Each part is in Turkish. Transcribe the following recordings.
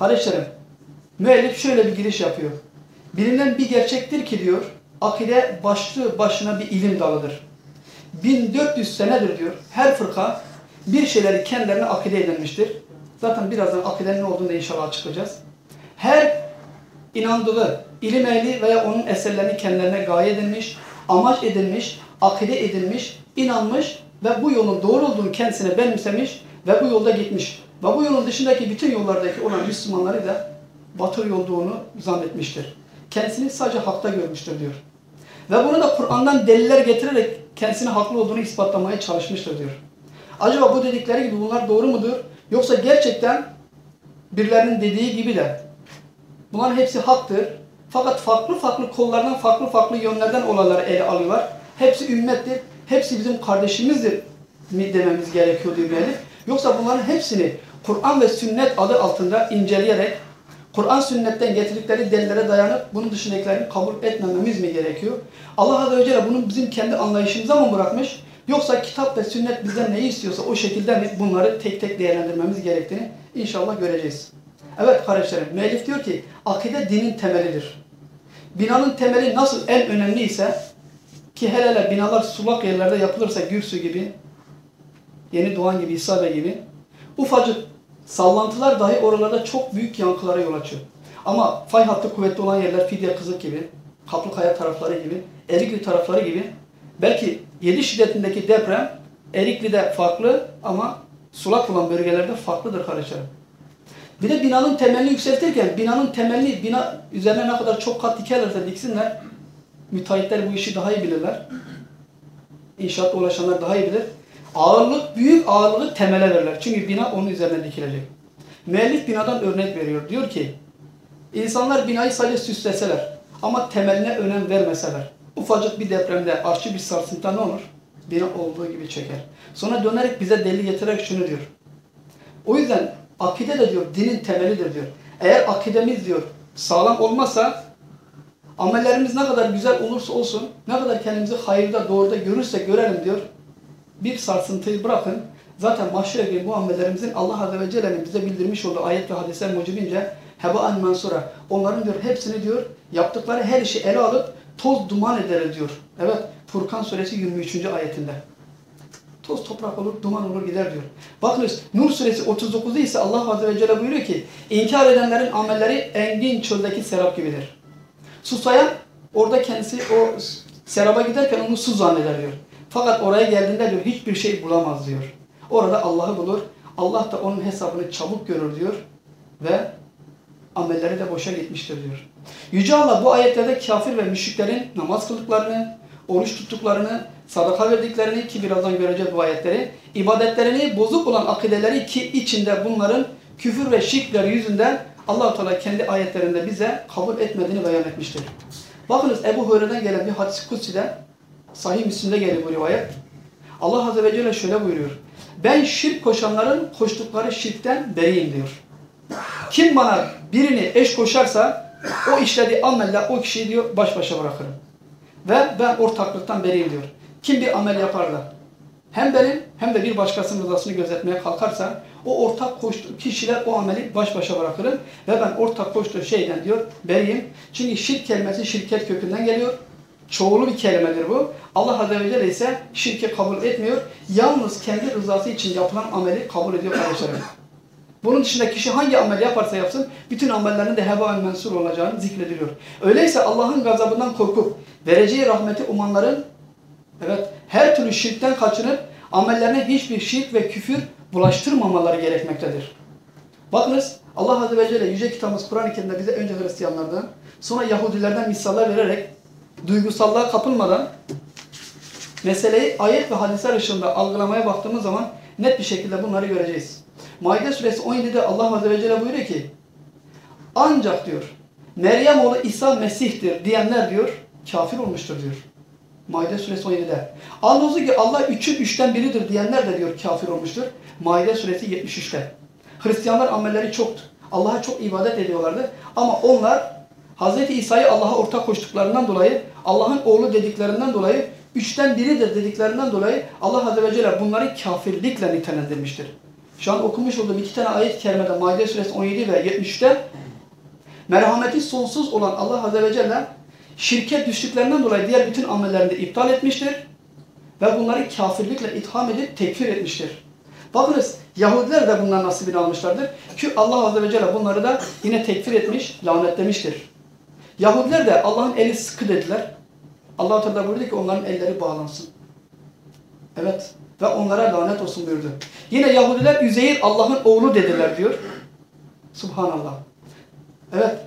Kardeşlerim, müellif şöyle bir giriş yapıyor. Bilinen bir gerçektir ki diyor, akide başlı başına bir ilim dalıdır. 1400 senedir diyor, her fırka bir şeyleri kendilerine akide edinmiştir. Zaten birazdan akidenin ne olduğunu inşallah açıklayacağız. Her inandığı ilim ehli veya onun eserlerini kendilerine gaye edilmiş, amaç edilmiş, akide edilmiş, inanmış ve bu yolun doğru olduğunu kendisine benimsemiş ve bu yolda gitmiş. Ve bu yolun dışındaki bütün yollardaki olan Müslümanları da batıl yolduğunu zannetmiştir. Kendisini sadece hakta görmüştür diyor. Ve bunu da Kur'an'dan deliller getirerek kendisine haklı olduğunu ispatlamaya çalışmıştır diyor. Acaba bu dedikleri gibi bunlar doğru mudur? Yoksa gerçekten birilerinin dediği gibi de bunların hepsi haktır. Fakat farklı farklı kollardan farklı farklı yönlerden olayları ele alıyorlar. Hepsi ümmettir. Hepsi bizim kardeşimizdir mi dememiz gerekiyor demeli. Yoksa bunların hepsini Kur'an ve sünnet adı altında inceleyerek Kur'an sünnetten getirdikleri delillere dayanıp bunun dışındakilerini kabul etmememiz mi gerekiyor? Allah Azze ve Celle bunu bizim kendi anlayışımıza mı bırakmış? Yoksa kitap ve sünnet bizden neyi istiyorsa o şekilde mi bunları tek tek değerlendirmemiz gerektiğini inşallah göreceğiz. Evet kardeşlerim, müellif diyor ki akide dinin temelidir. Binanın temeli nasıl en önemli ise ki hele hele binalar sulak yerlerde yapılırsa Gürsü gibi, Yeni Doğan gibi, İsa gibi ufacık sallantılar dahi oralarda çok büyük yankılara yol açıyor. Ama fay hattı kuvvetli olan yerler Fidye Kızık gibi, Kaplıkaya tarafları gibi, Erikli tarafları gibi belki 7 şiddetindeki deprem Erikli'de farklı ama sulak olan bölgelerde farklıdır kardeşlerim. Bir de binanın temelini yükseltirken binanın temelini bina üzerine ne kadar çok kat dikerlerse diksinler müteahhitler bu işi daha iyi bilirler. İnşaatta ulaşanlar daha iyi bilir. Ağırlık, büyük ağırlığı temele verirler. Çünkü bina onun üzerine dikilecek. Müellif binadan örnek veriyor. Diyor ki, insanlar binayı sadece süsleseler ama temeline önem vermeseler, ufacık bir depremde, arşçı bir sarsıntıda ne olur? Bina olduğu gibi çeker. Sonra dönerek bize delil getirerek şunu diyor. O yüzden akide de diyor, dinin temelidir diyor. Eğer akidemiz diyor, sağlam olmazsa amellerimiz ne kadar güzel olursa olsun, ne kadar kendimizi hayırda, doğruda görürsek görelim diyor. Bir sarsıntıyı bırakın. Zaten mahşere gibi bu amellerimizin Allah Azze ve Celle'nin bize bildirmiş olduğu ayet ve hadisler mucibince hebaen mansura. Onların diyor hepsini diyor yaptıkları her işi ele alıp toz duman eder diyor. Evet Furkan suresi 23. ayetinde. Toz toprak olur, duman olur gider diyor. Bakınız Nur suresi 39'da ise Allah Azze ve Celle buyuruyor ki inkar edenlerin amelleri engin çöldeki serap gibidir. Susayan orada kendisi o seraba giderken onu su zanneder diyor. Fakat oraya geldiğinde diyor hiçbir şey bulamaz diyor. Orada Allah'ı bulur. Allah da onun hesabını çabuk görür diyor. Ve amelleri de boşa gitmiştir diyor. Yüce Allah bu ayetlerde kafir ve müşriklerin namaz kıldıklarını, oruç tuttuklarını, sadaka verdiklerini ki birazdan göreceğiz bu ayetleri, ibadetlerini bozuk olan akideleri ki içinde bunların küfür ve şirkleri yüzünden allah Teala kendi ayetlerinde bize kabul etmediğini beyan etmiştir. Bakınız Ebu Hureyre'den gelen bir hadis-i kutsi'de Sahih Müslim'de geliyor bu rivayet. Allah Azze ve Celle şöyle buyuruyor. Ben şirk koşanların koştukları şirkten beriyim diyor. Kim bana birini eş koşarsa o işlediği amelle o kişiyi diyor baş başa bırakırım. Ve ben ortaklıktan beriyim diyor. Kim bir amel yapar da hem benim hem de bir başkasının rızasını gözetmeye kalkarsa o ortak koştuğu kişiler o ameli baş başa bırakırım ve ben ortak koştuğu şeyden diyor beriyim. Çünkü şirk kelimesi şirket kökünden geliyor. Çoğulu bir kelimedir bu. Allah Azze ve Celle ise şirki kabul etmiyor. Yalnız kendi rızası için yapılan ameli kabul ediyor kardeşlerim. Bunun dışında kişi hangi amel yaparsa yapsın bütün amellerinin de heba mensur olacağını zikrediliyor. Öyleyse Allah'ın gazabından korkup vereceği rahmeti umanların evet her türlü şirkten kaçınıp amellerine hiçbir şirk ve küfür bulaştırmamaları gerekmektedir. Bakınız Allah Azze ve Celle Yüce Kitabımız Kur'an-ı Kerim'de bize önce Hristiyanlardan sonra Yahudilerden misaller vererek duygusallığa kapılmadan meseleyi ayet ve hadisler ışığında algılamaya baktığımız zaman net bir şekilde bunları göreceğiz. Maide suresi 17'de Allah Azze ve Celle buyuruyor ki ancak diyor Meryem oğlu İsa Mesih'tir diyenler diyor kafir olmuştur diyor. Maide suresi 17'de. Andolsun ki Allah üçün üçten biridir diyenler de diyor kafir olmuştur. Maide suresi 73'te. Hristiyanlar amelleri çoktu. Allah'a çok ibadet ediyorlardı. Ama onlar Hz. İsa'yı Allah'a ortak koştuklarından dolayı, Allah'ın oğlu dediklerinden dolayı, üçten biridir dediklerinden dolayı Allah Azze ve Celle bunları kafirlikle nitelendirmiştir. şu an okumuş olduğum iki tane ayet-i kerimede Maide suresi 17 ve 73'te merhameti sonsuz olan Allah Azze ve Celle şirket düştüklerinden dolayı diğer bütün amellerini iptal etmiştir ve bunları kafirlikle itham edip tekfir etmiştir. Bakınız Yahudiler de bundan nasibini almışlardır. Ki Allah Azze ve Celle bunları da yine tekfir etmiş, lanetlemiştir. Yahudiler de Allah'ın eli sıkı dediler. Allah Teala buyurdu ki onların elleri bağlansın. Evet. Ve onlara lanet olsun buyurdu. Yine Yahudiler Üzeyir Allah'ın oğlu dediler diyor. Subhanallah. Evet.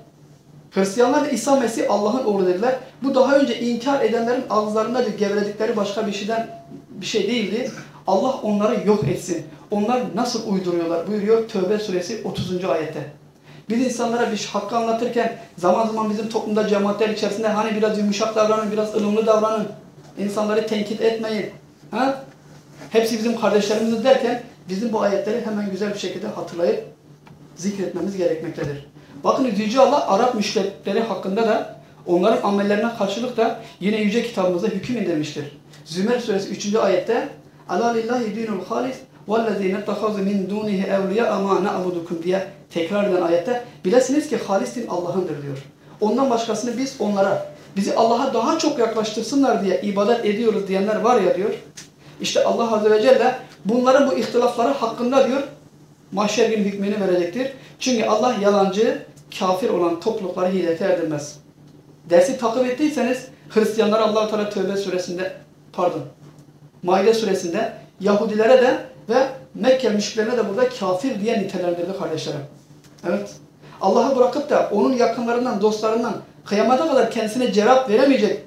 Hristiyanlar da İsa Mesih Allah'ın oğlu dediler. Bu daha önce inkar edenlerin ağızlarında gevredikleri başka bir şeyden bir şey değildi. Allah onları yok etsin. Onlar nasıl uyduruyorlar buyuruyor Tövbe suresi 30. ayette. Biz insanlara bir hakkı anlatırken zaman zaman bizim toplumda cemaatler içerisinde hani biraz yumuşak davranın, biraz ılımlı davranın. İnsanları tenkit etmeyin. Ha? Hepsi bizim kardeşlerimiz derken bizim bu ayetleri hemen güzel bir şekilde hatırlayıp zikretmemiz gerekmektedir. Bakın Yüce Allah Arap müşrikleri hakkında da onların amellerine karşılık da yine yüce kitabımızda hüküm indirmiştir. Zümer suresi 3. ayette Ala lillahi dinul halis vellezine tehazu min dunihi evliya ama na'budukum diye tekrar eden ayette bilesiniz ki halis din Allah'ındır diyor. Ondan başkasını biz onlara, bizi Allah'a daha çok yaklaştırsınlar diye ibadet ediyoruz diyenler var ya diyor. İşte Allah Azze ve Celle bunların bu ihtilafları hakkında diyor mahşer günü hükmünü verecektir. Çünkü Allah yalancı, kafir olan toplulukları hidayete erdirmez. Dersi takip ettiyseniz Hristiyanlara Allah Teala Tövbe suresinde pardon Maide suresinde Yahudilere de ve Mekke müşriklerine de burada kafir diye nitelendirdi kardeşlerim. Evet. Allah'ı bırakıp da onun yakınlarından, dostlarından kıyamata kadar kendisine cevap veremeyecek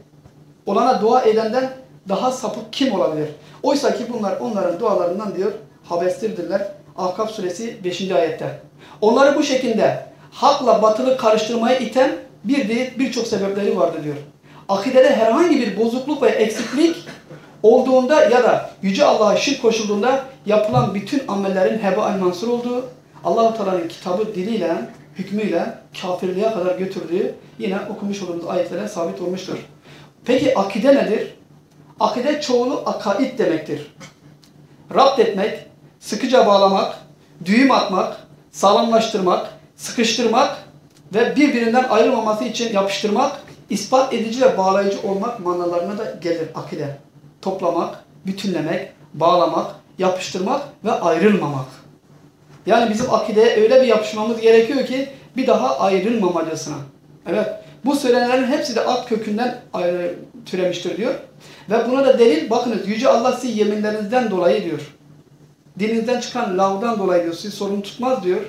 olana dua edenden daha sapık kim olabilir? Oysa ki bunlar onların dualarından diyor habersizdirler. Ahkaf suresi 5. ayette. Onları bu şekilde hakla batılı karıştırmaya iten bir değil birçok sebepleri vardı diyor. Akidede herhangi bir bozukluk ve eksiklik olduğunda ya da Yüce Allah'a şirk koşulduğunda yapılan bütün amellerin heba mansur olduğu, Allah-u Teala'nın kitabı diliyle, hükmüyle kafirliğe kadar götürdüğü yine okumuş olduğumuz ayetlere sabit olmuştur. Peki akide nedir? Akide çoğulu akaid demektir. Rapt etmek, sıkıca bağlamak, düğüm atmak, sağlamlaştırmak, sıkıştırmak ve birbirinden ayrılmaması için yapıştırmak, ispat edici ve bağlayıcı olmak manalarına da gelir akide. Toplamak, bütünlemek, bağlamak, yapıştırmak ve ayrılmamak. Yani bizim akideye öyle bir yapışmamız gerekiyor ki bir daha ayrılmamacasına. Evet. Bu söylenenlerin hepsi de ak kökünden ayrı, türemiştir diyor. Ve buna da delil bakınız Yüce Allah sizi yeminlerinizden dolayı diyor. Dininizden çıkan lavdan dolayı diyor. Sizi sorumlu tutmaz diyor.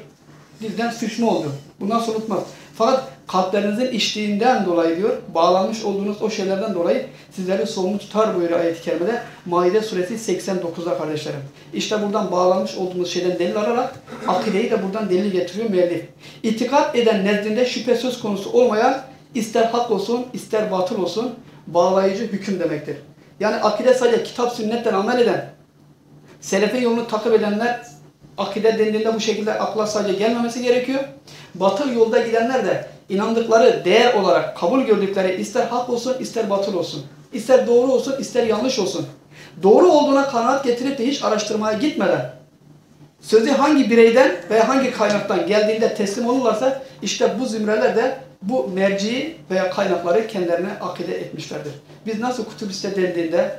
Dilden sıçma oldu. Bundan sonra tutmaz. Fakat kalplerinizin içtiğinden dolayı diyor, bağlanmış olduğunuz o şeylerden dolayı sizleri sorumlu tutar buyuruyor ayet-i kerimede. Maide suresi 89'da kardeşlerim. İşte buradan bağlanmış olduğumuz şeyden delil alarak akideyi de buradan delil getiriyor müellif. İtikat eden nezdinde şüphe söz konusu olmayan ister hak olsun ister batıl olsun bağlayıcı hüküm demektir. Yani akide sadece kitap sünnetten amel eden, selefin yolunu takip edenler akide dendiğinde bu şekilde akla sadece gelmemesi gerekiyor. Batıl yolda gidenler de inandıkları değer olarak kabul gördükleri ister hak olsun ister batıl olsun. ister doğru olsun ister yanlış olsun. Doğru olduğuna kanaat getirip de hiç araştırmaya gitmeden sözü hangi bireyden veya hangi kaynaktan geldiğinde teslim olurlarsa işte bu zümreler de bu merciyi veya kaynakları kendilerine akide etmişlerdir. Biz nasıl kutubiste dendiğinde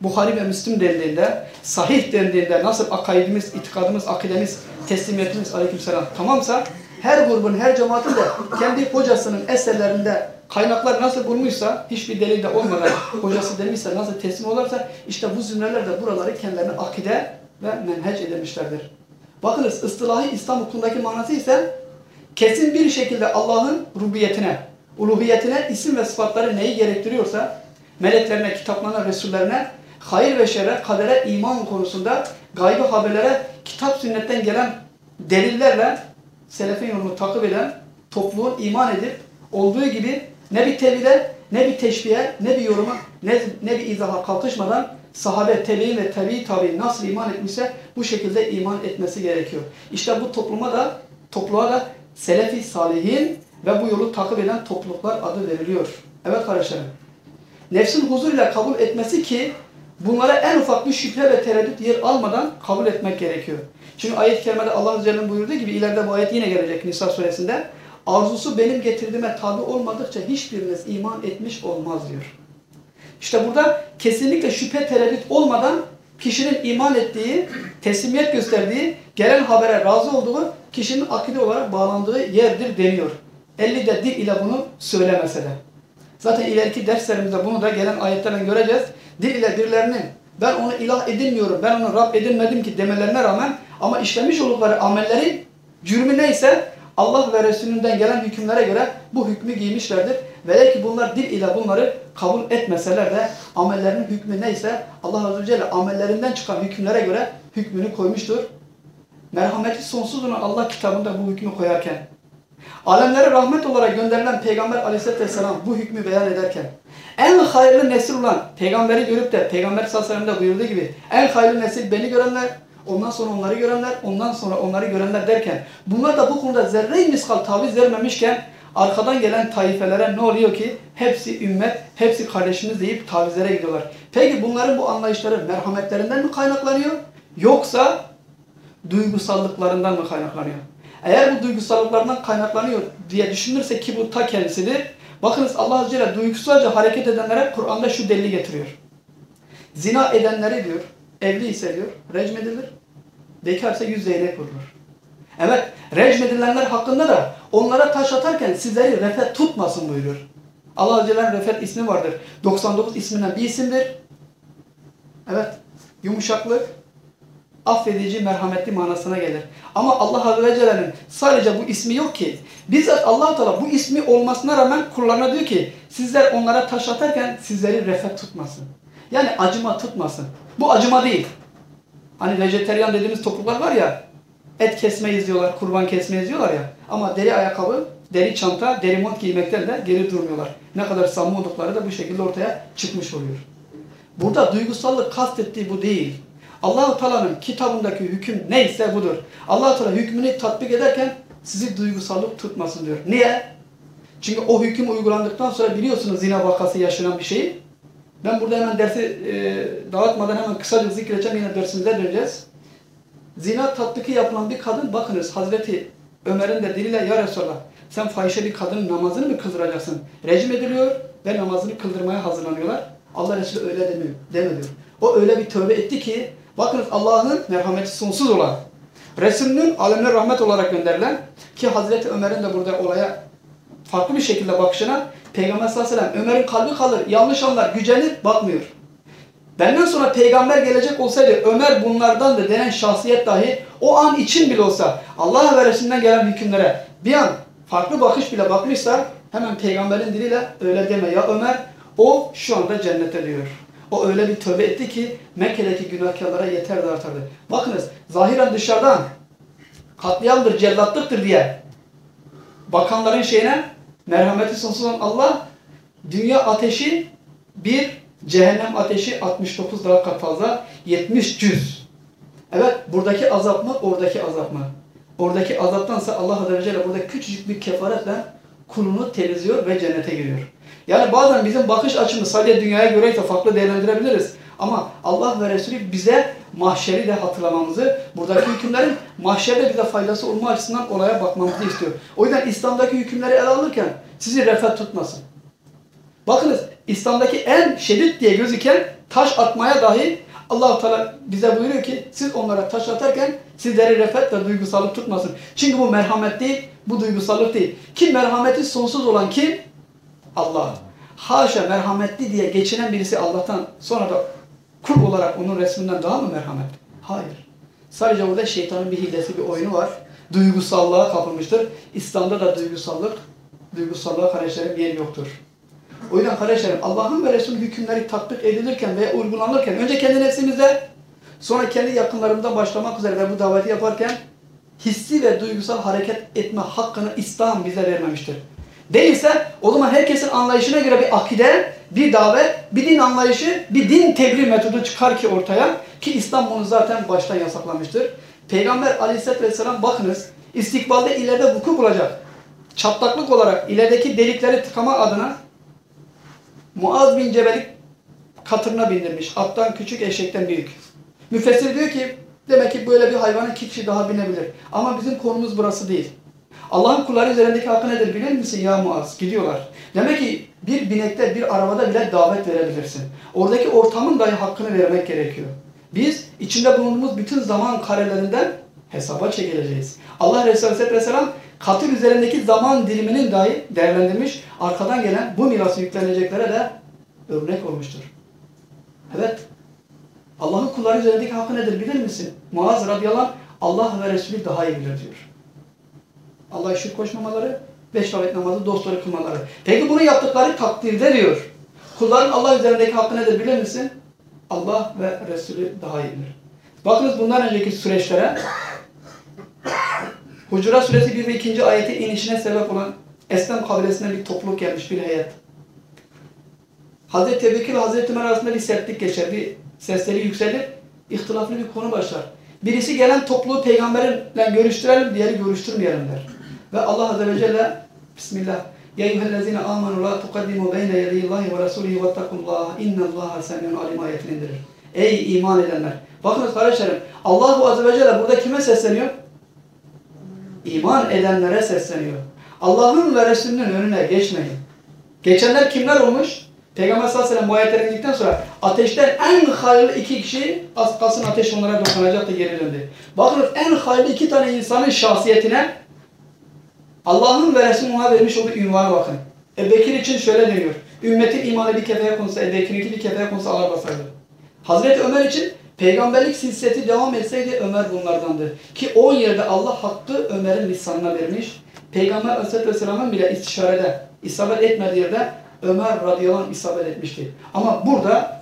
Bukhari ve Müslim dendiğinde, sahih dendiğinde nasıl akaidimiz, itikadımız, akidemiz, teslimiyetimiz aleykümselam tamamsa her grubun, her cemaatin de kendi hocasının eserlerinde kaynaklar nasıl bulmuşsa, hiçbir delil de olmadan hocası demişse, nasıl teslim olarsa işte bu zümreler de buraları kendilerine akide ve menheç edilmişlerdir. Bakınız ıstılahi İslam hukukundaki manası ise kesin bir şekilde Allah'ın rubiyetine, uluhiyetine isim ve sıfatları neyi gerektiriyorsa meleklerine, kitaplarına, resullerine hayır ve şerre, kadere, iman konusunda gaybi haberlere kitap sünnetten gelen delillerle selefin yolunu takip eden topluluğun iman edip olduğu gibi ne bir tevhide, ne bir teşbihe, ne bir yoruma, ne, ne bir izaha kalkışmadan sahabe, tebi'in ve tebi tabi nasıl iman etmişse bu şekilde iman etmesi gerekiyor. İşte bu topluma da topluluğa da selefi salihin ve bu yolu takip eden topluluklar adı veriliyor. Evet kardeşlerim. Nefsin huzur ile kabul etmesi ki bunlara en ufak bir şüphe ve tereddüt yer almadan kabul etmek gerekiyor. Çünkü ayet-i kerimede Allah Celle'nin buyurduğu gibi ileride bu ayet yine gelecek Nisa suresinde. Arzusu benim getirdiğime tabi olmadıkça hiçbiriniz iman etmiş olmaz diyor. İşte burada kesinlikle şüphe tereddüt olmadan kişinin iman ettiği, teslimiyet gösterdiği, gelen habere razı olduğu kişinin akide olarak bağlandığı yerdir deniyor. 50 de dil ile bunu söylemese de. Zaten ileriki derslerimizde bunu da gelen ayetlerden göreceğiz. Dil ile birilerinin ben onu ilah edinmiyorum, ben onu Rab edinmedim ki demelerine rağmen ama işlemiş oldukları amellerin cürmü neyse Allah ve Resulünden gelen hükümlere göre bu hükmü giymişlerdir. Velev ki bunlar dil ile bunları kabul etmeseler de amellerinin hükmü neyse Allah Azze ve Celle amellerinden çıkan hükümlere göre hükmünü koymuştur. Merhameti sonsuz olan Allah kitabında bu hükmü koyarken, alemlere rahmet olarak gönderilen Peygamber aleyhisselatü vesselam bu hükmü beyan ederken, en hayırlı nesil olan peygamberi görüp de Peygamber sallallahu aleyhi buyurduğu gibi en hayırlı nesil beni görenler, ondan sonra onları görenler, ondan sonra onları görenler derken bunlar da bu konuda zerre-i miskal taviz vermemişken arkadan gelen taifelere ne oluyor ki? Hepsi ümmet, hepsi kardeşimiz deyip tavizlere gidiyorlar. Peki bunların bu anlayışları merhametlerinden mi kaynaklanıyor? Yoksa duygusallıklarından mı kaynaklanıyor? Eğer bu duygusallıklardan kaynaklanıyor diye düşünürse ki bu ta kendisidir. Bakınız Allah Azze ve duygusalca hareket edenlere Kur'an'da şu delili getiriyor. Zina edenleri diyor, evli ise diyor, recm edilir. Bekarsa yüz değnek vurulur. Evet, recm edilenler hakkında da onlara taş atarken sizleri refet tutmasın buyuruyor. Allah Azze ve refet ismi vardır. 99 isminden bir isimdir. Evet, yumuşaklık, affedici, merhametli manasına gelir. Ama Allah Azze ve Celle'nin sadece bu ismi yok ki. Bizzat allah Teala bu ismi olmasına rağmen kullarına diyor ki sizler onlara taş atarken sizleri refet tutmasın. Yani acıma tutmasın. Bu acıma değil. Hani vejeteryan dediğimiz topluluklar var ya et kesmeyiz diyorlar, kurban kesmeyiz diyorlar ya. Ama deri ayakkabı, deri çanta, deri mont giymekten de geri durmuyorlar. Ne kadar samimi oldukları da bu şekilde ortaya çıkmış oluyor. Burada duygusallık kastettiği bu değil. Allahu Teala'nın kitabındaki hüküm neyse budur. Allah Teala hükmünü tatbik ederken sizi duygusallık tutmasın diyor. Niye? Çünkü o hüküm uygulandıktan sonra biliyorsunuz zina vakası yaşanan bir şeyi. Ben burada hemen dersi e, dağıtmadan hemen kısaca zikredeceğim yine dersimize döneceğiz. Zina tatbiki yapılan bir kadın bakınız Hazreti Ömer'in de diliyle ya Resulallah sen fahişe bir kadının namazını mı kıldıracaksın? Rejim ediliyor ve namazını kıldırmaya hazırlanıyorlar. Allah Resulü öyle demiyor, demiyor. O öyle bir tövbe etti ki bakınız Allah'ın merhameti sonsuz olan Resulünün alemine rahmet olarak gönderilen ki Hazreti Ömer'in de burada olaya farklı bir şekilde bakışına Peygamber sallallahu aleyhi ve sellem Ömer'in kalbi kalır, yanlış anlar, gücenir, bakmıyor. Benden sonra peygamber gelecek olsaydı Ömer bunlardan da denen şahsiyet dahi o an için bile olsa Allah ve Resulünden gelen hükümlere bir an farklı bakış bile bakmışsa hemen peygamberin diliyle öyle deme ya Ömer o şu anda cennete diyor. O öyle bir tövbe etti ki Mekke'deki günahkarlara yeter de artardı. Bakınız zahiren dışarıdan katliamdır, cellatlıktır diye bakanların şeyine merhameti sonsuz olan Allah dünya ateşi bir cehennem ateşi 69 daha kat fazla 70 cüz. Evet buradaki azap mı oradaki azap mı? Oradaki azaptansa Allah Azze ve Celle burada küçücük bir kefaretle kulunu temizliyor ve cennete giriyor. Yani bazen bizim bakış açımız sadece dünyaya göre ise farklı değerlendirebiliriz. Ama Allah ve Resulü bize mahşeri de hatırlamamızı, buradaki hükümlerin mahşerde bize faydası olma açısından olaya bakmamızı istiyor. O yüzden İslam'daki hükümleri ele alırken sizi refet tutmasın. Bakınız İslam'daki en şiddet diye gözüken taş atmaya dahi allah Teala bize buyuruyor ki siz onlara taş atarken sizleri refet ve duygusallık tutmasın. Çünkü bu merhamet değil, bu duygusallık değil. Kim merhameti sonsuz olan kim? Allah. Haşa merhametli diye geçinen birisi Allah'tan sonra da kul olarak onun resminden daha mı merhamet? Hayır. Sadece orada şeytanın bir hilesi, bir oyunu var. Duygusallığa kapılmıştır. İslam'da da duygusallık, duygusallığa kardeşlerim yer yoktur. O yüzden kardeşlerim Allah'ın ve Resul'ün hükümleri tatbik edilirken veya uygulanırken önce kendi nefsimizde sonra kendi yakınlarımızdan başlamak üzere ve bu daveti yaparken hissi ve duygusal hareket etme hakkını İslam bize vermemiştir. Değilse o zaman herkesin anlayışına göre bir akide, bir davet, bir din anlayışı, bir din tebliğ metodu çıkar ki ortaya ki İslam bunu zaten baştan yasaklamıştır. Peygamber aleyhisselatü vesselam bakınız istikbalde ileride vuku bulacak. Çatlaklık olarak ilerideki delikleri tıkama adına Muaz bin Cebel'i katırına bindirmiş. Attan küçük, eşekten büyük. Müfessir diyor ki demek ki böyle bir hayvana iki kişi daha binebilir. Ama bizim konumuz burası değil. Allah'ın kulları üzerindeki hakkı nedir bilir misin ya Muaz? Gidiyorlar. Demek ki bir binekte, bir arabada bile davet verebilirsin. Oradaki ortamın dahi hakkını vermek gerekiyor. Biz içinde bulunduğumuz bütün zaman karelerinden hesaba çekileceğiz. Allah Resulü Aleyhisselam katır üzerindeki zaman diliminin dahi değerlendirmiş, arkadan gelen bu mirası yükleneceklere de örnek olmuştur. Evet, Allah'ın kulları üzerindeki hakkı nedir bilir misin? Muaz radıyallahu Allah ve Resulü daha iyi bilir diyor. Allah'a şirk koşmamaları, beş vakit namazı dostları kılmaları. Peki bunu yaptıkları takdirde diyor. Kulların Allah üzerindeki hakkı nedir bilir misin? Allah ve Resulü daha iyi bilir. Bakınız bundan önceki süreçlere Hucurat suresi 1 ve 2. ayeti inişine sebep olan Eslem kabilesinden bir topluluk gelmiş, bir heyet. Hazreti Ebubekir ve Hazreti Ömer arasında bir sertlik geçer, bir sesleri yükselir, ihtilaflı bir konu başlar. Birisi gelen topluluğu peygamberle görüştürelim, diğeri görüştürmeyelim der. Ve Allah Azze ve Celle Bismillah Ya eyyühellezine amanu la tukaddimu beyne yedillahi ve rasulihi ve takullaha innallaha semiyun alim ayetini indirir. Ey iman edenler! Bakınız kardeşlerim, Allah Azze ve Celle burada kime sesleniyor? İman edenlere sesleniyor. Allah'ın ve Resulünün önüne geçmeyin. Geçenler kimler olmuş? Peygamber sallallahu aleyhi ve sellem bu ayetleri sonra ateşten en hayırlı iki kişi az kalsın ateş onlara dokunacak da geri döndü. Bakınız en hayırlı iki tane insanın şahsiyetine Allah'ın ve Resulünün ona vermiş olduğu ünvana bakın. Ebu Bekir için şöyle deniyor. Ümmetin imanı bir kefeye konsa, Ebu Bekir'inki bir kefeye konsa ağır basardı. Hazreti Ömer için peygamberlik silsileti devam etseydi Ömer bunlardandı. Ki o yerde Allah hakkı Ömer'in lisanına vermiş. Peygamber Aleyhisselam'ın bile istişarede isabet etmediği yerde Ömer radıyallahu anh isabet etmişti. Ama burada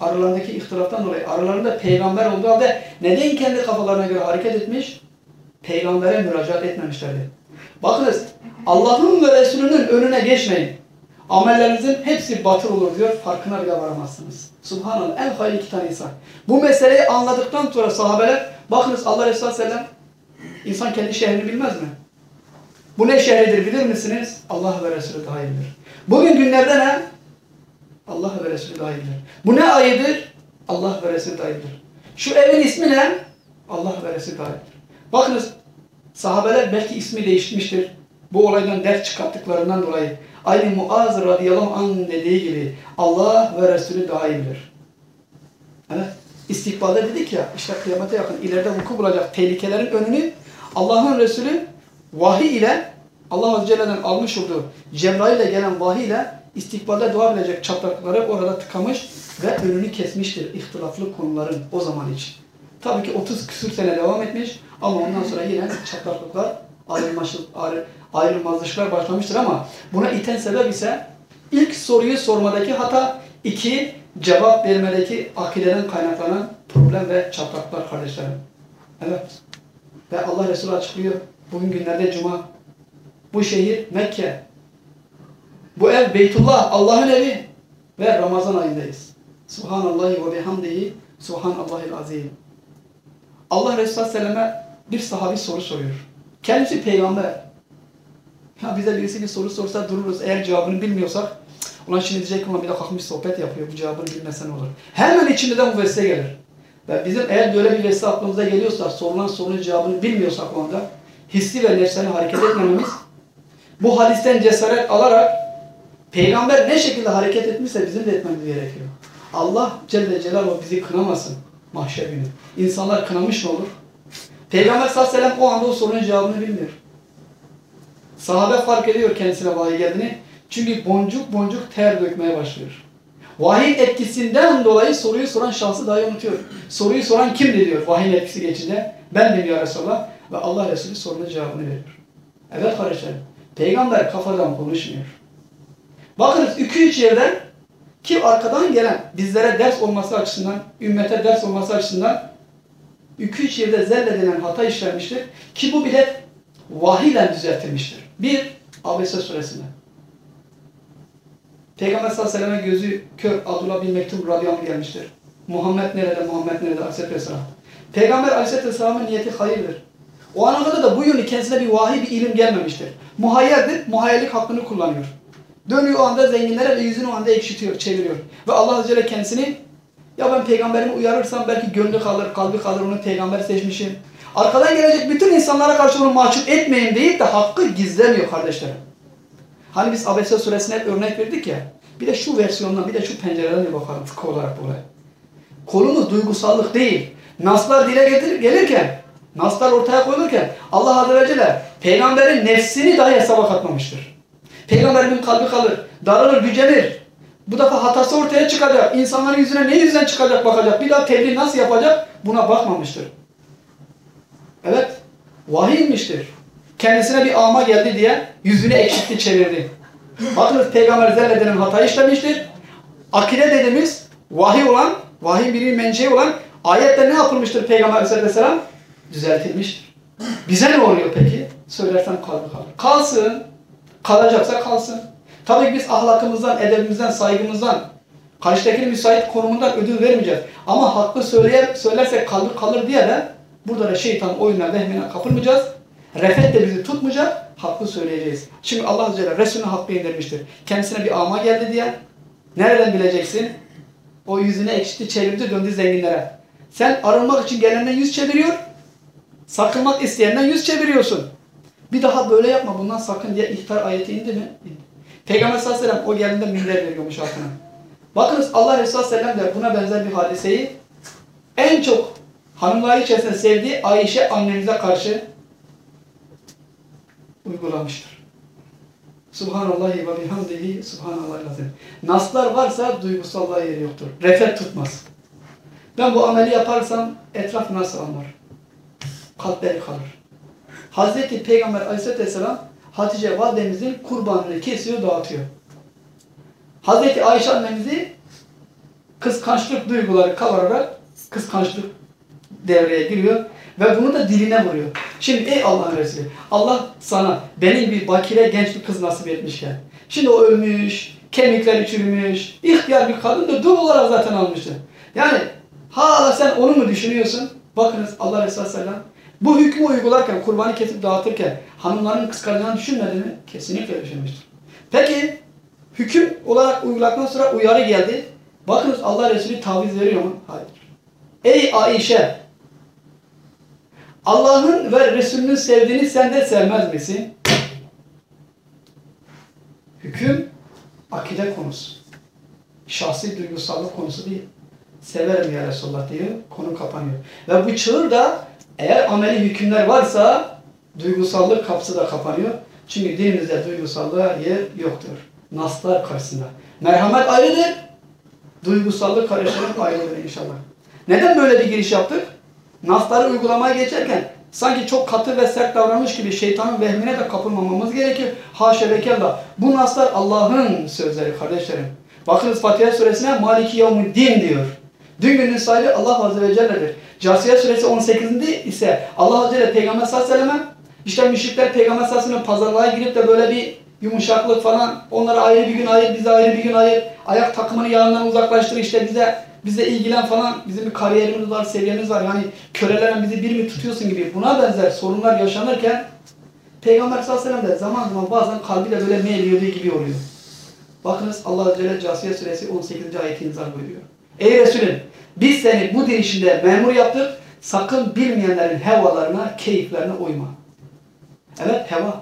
aralarındaki ihtilaftan dolayı aralarında peygamber olduğu halde neden kendi kafalarına göre hareket etmiş? Peygambere müracaat etmemişlerdi. Bakınız Allah'ın ve Resulünün önüne geçmeyin. Amellerinizin hepsi batıl olur diyor. Farkına bile varamazsınız. Subhanallah. En hayırlı iki tane insan. Bu meseleyi anladıktan sonra sahabeler bakınız Allah Resulü Aleyhisselam insan kendi şehrini bilmez mi? Bu ne şehridir bilir misiniz? Allah ve Resulü daha. Bugün günlerde ne? Allah ve Resulü daha. Bu ne ayıdır? Allah ve Resulü daha. Şu evin ismi ne? Allah ve Resulü daha. Bakınız sahabeler belki ismi değişmiştir. Bu olaydan ders çıkarttıklarından dolayı. Aynı Muaz radıyallahu anh dediği gibi Allah ve Resulü bilir. Evet. İstikbalde dedik ya işte kıyamete yakın ileride vuku bulacak tehlikelerin önünü Allah'ın Resulü vahiy ile Allah Azze Celle'den almış olduğu Cebrail ile gelen vahiy ile istikbalde doğabilecek çatlakları orada tıkamış ve önünü kesmiştir ihtilaflı konuların o zaman için. Tabii ki 30 küsür sene devam etmiş ama ondan sonra yine çatlaklıklar, ayrılmazlıklar başlamıştır ama buna iten sebep ise ilk soruyu sormadaki hata, iki cevap vermedeki akideden kaynaklanan problem ve çatlaklar kardeşlerim. Evet. Ve Allah Resulü açıklıyor. Bugün günlerde Cuma. Bu şehir Mekke. Bu ev Beytullah, Allah'ın evi. Ve Ramazan ayındayız. Subhanallahi ve bihamdihi. Subhanallahil azim. Allah Resulü Aleyhisselam'a bir sahabi soru soruyor. Kendisi peygamber. Ya bize birisi bir soru sorsa dururuz. Eğer cevabını bilmiyorsak ulan şimdi diyecek ama bir de kalkmış sohbet yapıyor. Bu cevabını bilmesen olur. Hemen içinde bu vesile gelir. Ve bizim eğer böyle bir vesile aklımıza geliyorsa sorulan sorunun cevabını bilmiyorsak o anda hissi ve nefsani hareket etmememiz bu hadisten cesaret alarak peygamber ne şekilde hareket etmişse bizim de etmemiz gerekiyor. Allah Celle Celaluhu bizi kınamasın mahşer günü. İnsanlar kınamış mı olur? Peygamber sallallahu aleyhi ve sellem o anda o sorunun cevabını bilmiyor. Sahabe fark ediyor kendisine vahiy geldiğini. Çünkü boncuk boncuk ter dökmeye başlıyor. Vahiy etkisinden dolayı soruyu soran şahsı dahi unutuyor. Soruyu soran kimdi diyor vahiy etkisi geçince. Ben de ya Resulallah. Ve Allah Resulü sorunun cevabını veriyor. Evet kardeşlerim. Peygamber kafadan konuşmuyor. Bakınız iki üç yerden ki arkadan gelen bizlere ders olması açısından, ümmete ders olması açısından iki üç yerde zelle denen hata işlenmiştir. Ki bu bile vahiyle düzeltilmiştir. Bir, Abese suresinde. Peygamber sallallahu aleyhi ve sellem'e gözü kör Abdullah bin Mektum radıyallahu gelmiştir. Muhammed nerede, Muhammed nerede aleyhisselatü vesselam. Peygamber aleyhisselatü vesselamın niyeti hayırdır. O ana da bu yönü kendisine bir vahiy, bir ilim gelmemiştir. Muhayyerdir, muhayyerlik hakkını kullanıyor. Dönüyor o anda zenginlere ve yüzünü o anda ekşitiyor, çeviriyor. Ve Allah Azze ve Celle kendisini ya ben peygamberimi uyarırsam belki gönlü kalır, kalbi kalır, onu peygamber seçmişim. Arkadan gelecek bütün insanlara karşı onu mahcup etmeyin deyip de hakkı gizlemiyor kardeşlerim. Hani biz Abese suresine örnek verdik ya. Bir de şu versiyondan, bir de şu pencereden bir bakalım fıkıh olarak bu olay. Duygusallık değil. Naslar dile getir, gelirken, naslar ortaya koyulurken Allah Azze ve Celle peygamberin nefsini dahi hesaba katmamıştır. Peygamberimin kalbi kalır, daralır, gücenir. Bu defa hatası ortaya çıkacak. İnsanların yüzüne ne yüzden çıkacak bakacak. Bir daha tebliğ nasıl yapacak buna bakmamıştır. Evet, vahiy. Kendisine bir ama geldi diye yüzünü ekşitti çevirdi. Bakınız Peygamber zerreden hata işlemiştir. Akide dediğimiz vahiy olan, vahiy bir menceği olan ayette ne yapılmıştır Peygamber aleyhisselam? Düzeltilmiştir. Bize ne oluyor peki? Söylersen kalır kalır. Kalsın. Kalacaksa kalsın. Tabii biz ahlakımızdan, edebimizden, saygımızdan, karşıdakinin müsait konumundan ödül vermeyeceğiz. Ama hakkı söyleye, söylersek kalır kalır diye de burada da şeytanın oyununa, vehmine kapılmayacağız. Refet de bizi tutmayacak, hakkı söyleyeceğiz. Şimdi Allah Azze ve Celle Resulüne hakkı indirmiştir. Kendisine bir ama geldi diye. Nereden bileceksin? O yüzüne ekşitti, çevirdi, döndü zenginlere. Sen arınmak için gelenden yüz çeviriyor, sakınmak isteyenden yüz çeviriyorsun. Bir daha böyle yapma, bundan sakın diye ihtar ayeti indi mi? İndi. Peygamber sallallahu aleyhi ve sellem o geldiğinde minder veriyormuş halkına. Bakınız Allah Resulü sallallahu aleyhi ve sellem de buna benzer bir hadiseyi en çok hanımları içerisinde sevdiği Ayşe annemize karşı uygulamıştır. Subhanallahi ve bihamdihi subhanallahil azim. Naslar varsa duygusallığa yeri yoktur. Refet tutmaz. Ben bu ameli yaparsam etraf nasıl anlar? Kalpleri kalır. Hazreti Peygamber aleyhisselatü vesselam Hatice validemizin kurbanını kesiyor, dağıtıyor. Hazreti Ayşe annemizi kıskançlık duyguları kavararak kıskançlık devreye giriyor ve bunu da diline vuruyor. Şimdi ey Allah'ın Resulü, Allah sana benim bir bakire genç bir kız nasip etmişken, şimdi o ölmüş, kemikleri çürümüş, ihtiyar bir kadın da dul olarak zaten almıştı. Yani hala sen onu mu düşünüyorsun? Bakınız Allah Resulü Aleyhisselam bu hükmü uygularken, kurbanı kesip dağıtırken hanımların kıskanacağını düşünmedi mi? Kesinlikle düşünmüştür. Peki hüküm olarak uyguladıktan sonra uyarı geldi. Bakınız Allah Resulü taviz veriyor mu? Hayır. Ey Ayşe! Allah'ın ve Resulünün sevdiğini sen de sevmez misin? Hüküm akide konusu. Şahsi duygusallık konusu değil. Severim ya Resulullah diyor, konu kapanıyor. Ve bu çığır da eğer ameli hükümler varsa duygusallık kapısı da kapanıyor. Çünkü dinimizde duygusallığa yer yoktur. Naslar karşısında. Merhamet ayrıdır. Duygusallık karıştırıp ayrıdır inşallah. Neden böyle bir giriş yaptık? Nasları uygulamaya geçerken sanki çok katı ve sert davranmış gibi şeytanın vehmine de kapılmamamız gerekir. Haşa ve kella. Bu naslar Allah'ın sözleri kardeşlerim. Bakınız Fatiha suresine Maliki Yevmuddin diyor. Dün günün sahibi Allah Azze ve Celle'dir. Casiye suresi 18'inde ise Allah Azze ve Peygamber sallallahu aleyhi işte müşrikler Peygamber sallallahu pazarlığa girip de böyle bir yumuşaklık falan onlara ayrı bir gün ayır, bize ayrı bir gün ayır. Ayak takımını yanından uzaklaştır işte bize bize ilgilen falan. Bizim bir kariyerimiz var, seviyemiz var. Yani kölelerle bizi bir mi tutuyorsun gibi buna benzer sorunlar yaşanırken Peygamber sallallahu aleyhi ve sellem de zaman zaman bazen kalbiyle böyle meyliyorduğu gibi oluyor. Bakınız Allah Celle Casiye suresi 18. ayeti imza buyuruyor. Ey Resulüm biz seni bu din işinde memur yaptık. Sakın bilmeyenlerin hevalarına, keyiflerine uyma. Evet heva.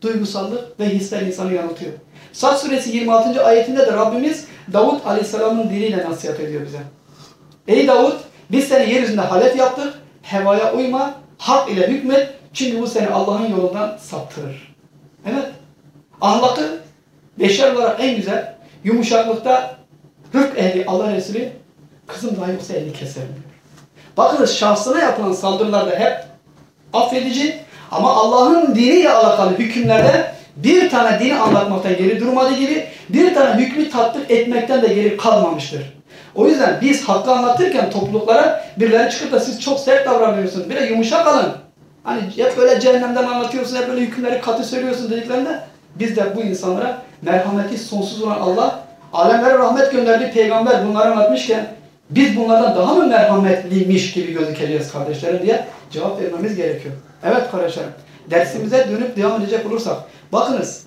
Duygusallık ve hisler insanı yanıltıyor. Sad suresi 26. ayetinde de Rabbimiz Davut aleyhisselamın diliyle nasihat ediyor bize. Ey Davut biz seni yeryüzünde halef yaptık. Hevaya uyma, hak ile hükmet. Çünkü bu seni Allah'ın yolundan saptırır. Evet. Ahlakı beşer olarak en güzel. Yumuşaklıkta rıfk ehli Allah Resulü kızım daha yoksa elini keserim diyor. Bakınız şahsına yapılan saldırılarda hep affedici ama Allah'ın diniyle alakalı hükümlerde bir tane dini anlatmaktan geri durmadığı gibi bir tane hükmü tatbik etmekten de geri kalmamıştır. O yüzden biz hakkı anlatırken topluluklara birileri çıkıp da siz çok sert davranıyorsunuz. Bir de yumuşak alın. Hani hep böyle cehennemden anlatıyorsun, hep böyle hükümleri katı söylüyorsun dediklerinde biz de bu insanlara merhameti sonsuz olan Allah, alemlere rahmet gönderdiği peygamber bunları anlatmışken biz bunlardan daha mı merhametliymiş gibi gözükeceğiz kardeşlerim diye cevap vermemiz gerekiyor. Evet kardeşlerim, dersimize dönüp devam edecek olursak, bakınız,